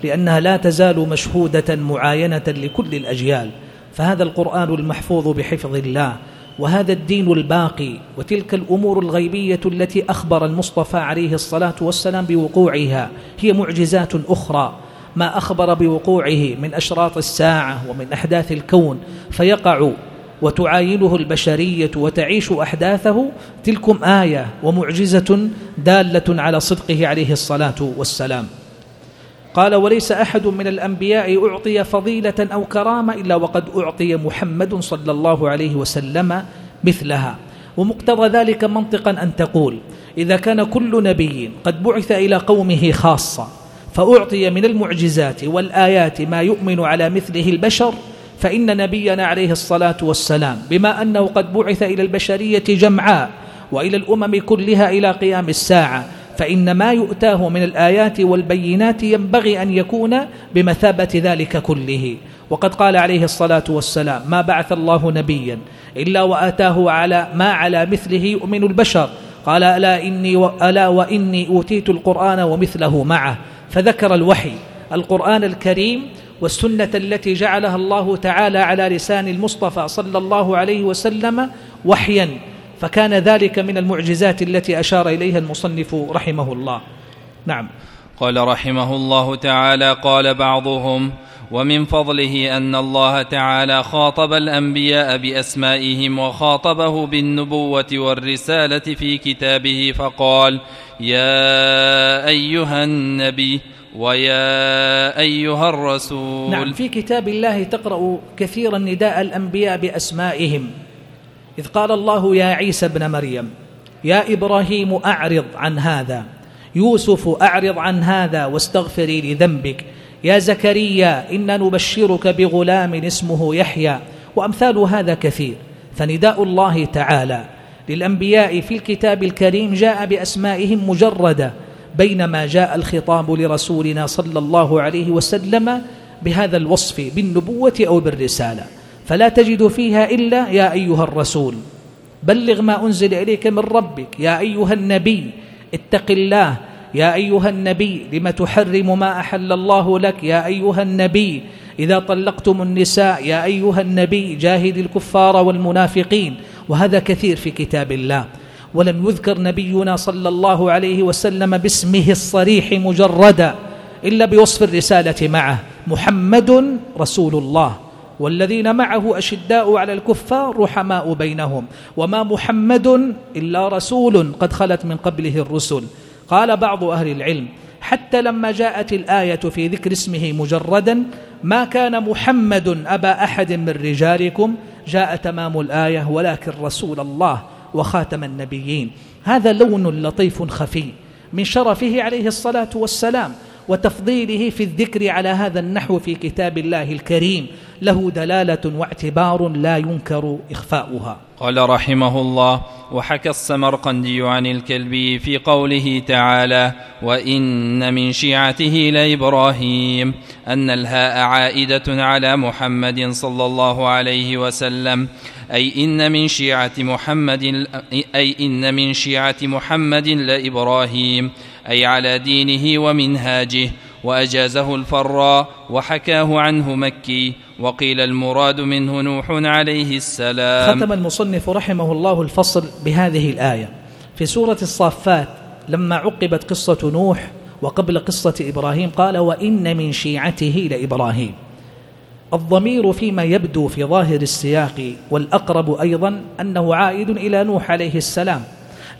لأنها لا تزال مشهودة معاينة لكل الأجيال. فهذا القرآن المحفوظ بحفظ الله. وهذا الدين الباقي. وتلك الأمور الغيبية التي أخبر المصطفى عليه الصلاة والسلام بوقوعها. هي معجزات أخرى. ما أخبر بوقوعه من أشراط الساعة ومن أحداث الكون فيقع وتعاينه البشرية وتعيش أحداثه تلكم آية ومعجزة دالة على صدقه عليه الصلاة والسلام. قال وليس أحد من الأنبياء أعطي فضيلة أو كرامة إلا وقد أعطي محمد صلى الله عليه وسلم مثلها. ومقتضى ذلك منطقا أن تقول إذا كان كل نبي قد بعث إلى قومه خاصة فأعطي من المعجزات والآيات ما يؤمن على مثله البشر فإن نبينا عليه الصلاة والسلام بما أنه قد بعث إلى البشرية جمعاء وإلى الأمم كلها إلى قيام الساعة فإن ما يؤتاه من الآيات والبينات ينبغي أن يكون بمثابة ذلك كله. وقد قال عليه الصلاة والسلام ما بعث الله نبيا إلا وآتاه على ما على مثله يؤمن البشر. قال ألا, إني و... ألا وإني أوتيت القرآن ومثله معه. فذكر الوحي القرآن الكريم والسنة التي جعلها الله تعالى على لسان المصطفى صلى الله عليه وسلم وحيا. فكان ذلك من المعجزات التي أشار إليها المصنف رحمه الله. نعم. قال رحمه الله تعالى قال بعضهم ومن فضله أن الله تعالى خاطب الأنبياء بأسمائهم وخاطبه بالنبوة والرسالة في كتابه فقال يا أيها النبي ويا أيها الرسول. نعم في كتاب الله تقرأ كثيرا نداء الأنبياء بأسمائهم. إذ قال الله يا عيسى ابن مريم يا إبراهيم أعرض عن هذا يوسف أعرض عن هذا واستغفري لذنبك. يا زكريا إنا نبشرك بغلام اسمه يحيى وأمثال هذا كثير. فنداء الله تعالى. للأنبياء في الكتاب الكريم جاء بأسمائهم مجردة بينما جاء الخطاب لرسولنا صلى الله عليه وسلم بهذا الوصف بالنبوة أو بالرسالة. فلا تجد فيها إلا يا أيها الرسول. بلغ ما أنزل إليك من ربك يا أيها النبي اتق الله يا أيها النبي لم تحرم ما أحل الله لك؟ يا أيها النبي إذا طلقتم النساء يا أيها النبي جاهد الكفار والمنافقين. وهذا كثير في كتاب الله. ولم يذكر نبينا صلى الله عليه وسلم باسمه الصريح مجردا إلا بوصف الرسالة معه. محمد رسول الله. والذين معه أشداء على الكفار رحماء بينهم. وما محمد إلا رسول قد خلت من قبله الرسل. قال بعض أهل العلم حتى لما جاءت الآية في ذكر اسمه مجردا ما كان محمد أبا أحد من رجالكم جاء تمام الآية ولكن رسول الله وخاتم النبيين. هذا لون لطيف خفي من شرفه عليه الصلاة والسلام. وتفضيله في الذكر على هذا النحو في كتاب الله الكريم. له دلالة واعتبار لا ينكر إخفاؤها. قال رحمه الله وحكى السمرقندي عن الكلبي في قوله تعالى وإن من شيعته لإبراهيم أن الهاء عائدة على محمد صلى الله عليه وسلم. أي إن من شيعة محمد أي إن من شيعة محمد لإبراهيم. أي على دينه ومنهاجه وأجازه الفراء وحكاه عنه مكي وقيل المراد منه نوح عليه السلام. ختم المصنف رحمه الله الفصل بهذه الآية. في سورة الصافات لما عقبت قصة نوح وقبل قصة إبراهيم قال وإن من شيعته لإبراهيم. الضمير فيما يبدو في ظاهر السياق والأقرب أيضا أنه عائد إلى نوح عليه السلام.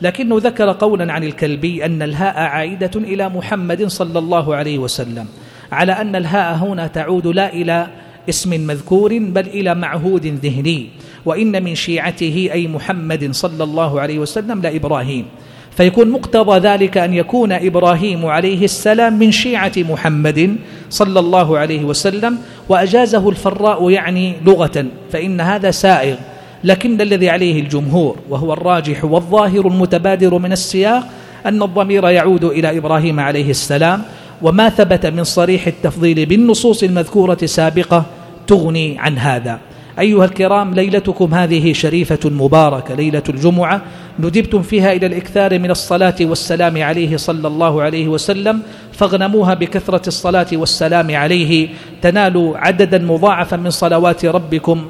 لكنه ذكر قولا عن الكلبي أن الهاء عائدة إلى محمد صلى الله عليه وسلم على أن الهاء هنا تعود لا إلى اسم مذكور بل إلى معهود ذهني وإن من شيعته أي محمد صلى الله عليه وسلم لإبراهيم فيكون مقتضى ذلك أن يكون إبراهيم عليه السلام من شيعة محمد صلى الله عليه وسلم وأجازه الفراء يعني لغة فإن هذا سائغ. لكن الذي عليه الجمهور وهو الراجح والظاهر المتبادر من السياق أن الضمير يعود إلى إبراهيم عليه السلام وما ثبت من صريح التفضيل بالنصوص المذكورة سابقة تغني عن هذا. أيها الكرام ليلتكم هذه شريفة مباركة ليلة الجمعة. ندبتم فيها إلى الإكثار من الصلاة والسلام عليه صلى الله عليه وسلم. فاغنموها بكثرة الصلاة والسلام عليه. تنالوا عددا مضاعفا من صلوات ربكم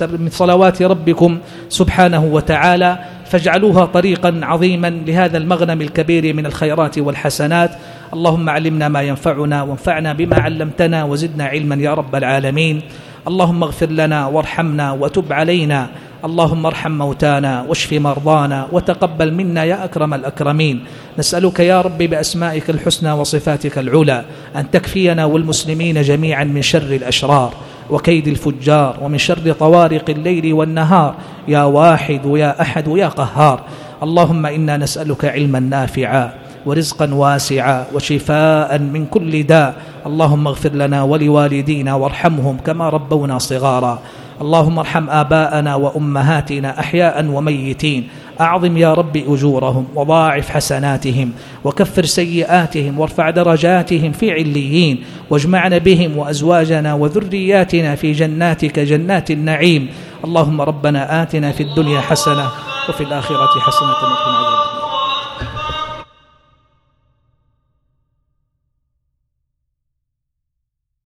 من صلوات ربكم سبحانه وتعالى. فاجعلوها طريقا عظيما لهذا المغنم الكبير من الخيرات والحسنات. اللهم علمنا ما ينفعنا وانفعنا بما علمتنا وزدنا علما يا رب العالمين. اللهم اغفر لنا وارحمنا وتب علينا. اللهم ارحم موتانا واشف مرضانا وتقبل منا يا أكرم الأكرمين. نسألك يا رب بأسمائك الحسنى وصفاتك العلى أن تكفينا والمسلمين جميعا من شر الأشرار وكيد الفجار ومن شر طوارق الليل والنهار. يا واحد يا أحد يا قهار. اللهم إنا نسألك علما نافعا. ورزقا واسعا وشفاء من كل داء. اللهم اغفر لنا ولوالدينا وارحمهم كما ربونا صغارا. اللهم ارحم آباءنا وأمهاتنا أحياء وميتين. أعظم يا رب أجورهم وضاعف حسناتهم وكفر سيئاتهم وارفع درجاتهم في عليين. واجمعنا بهم وأزواجنا وذرياتنا في جناتك جنات النعيم. اللهم ربنا آتنا في الدنيا حسنة وفي الآخرة حسنة وقنا عذاب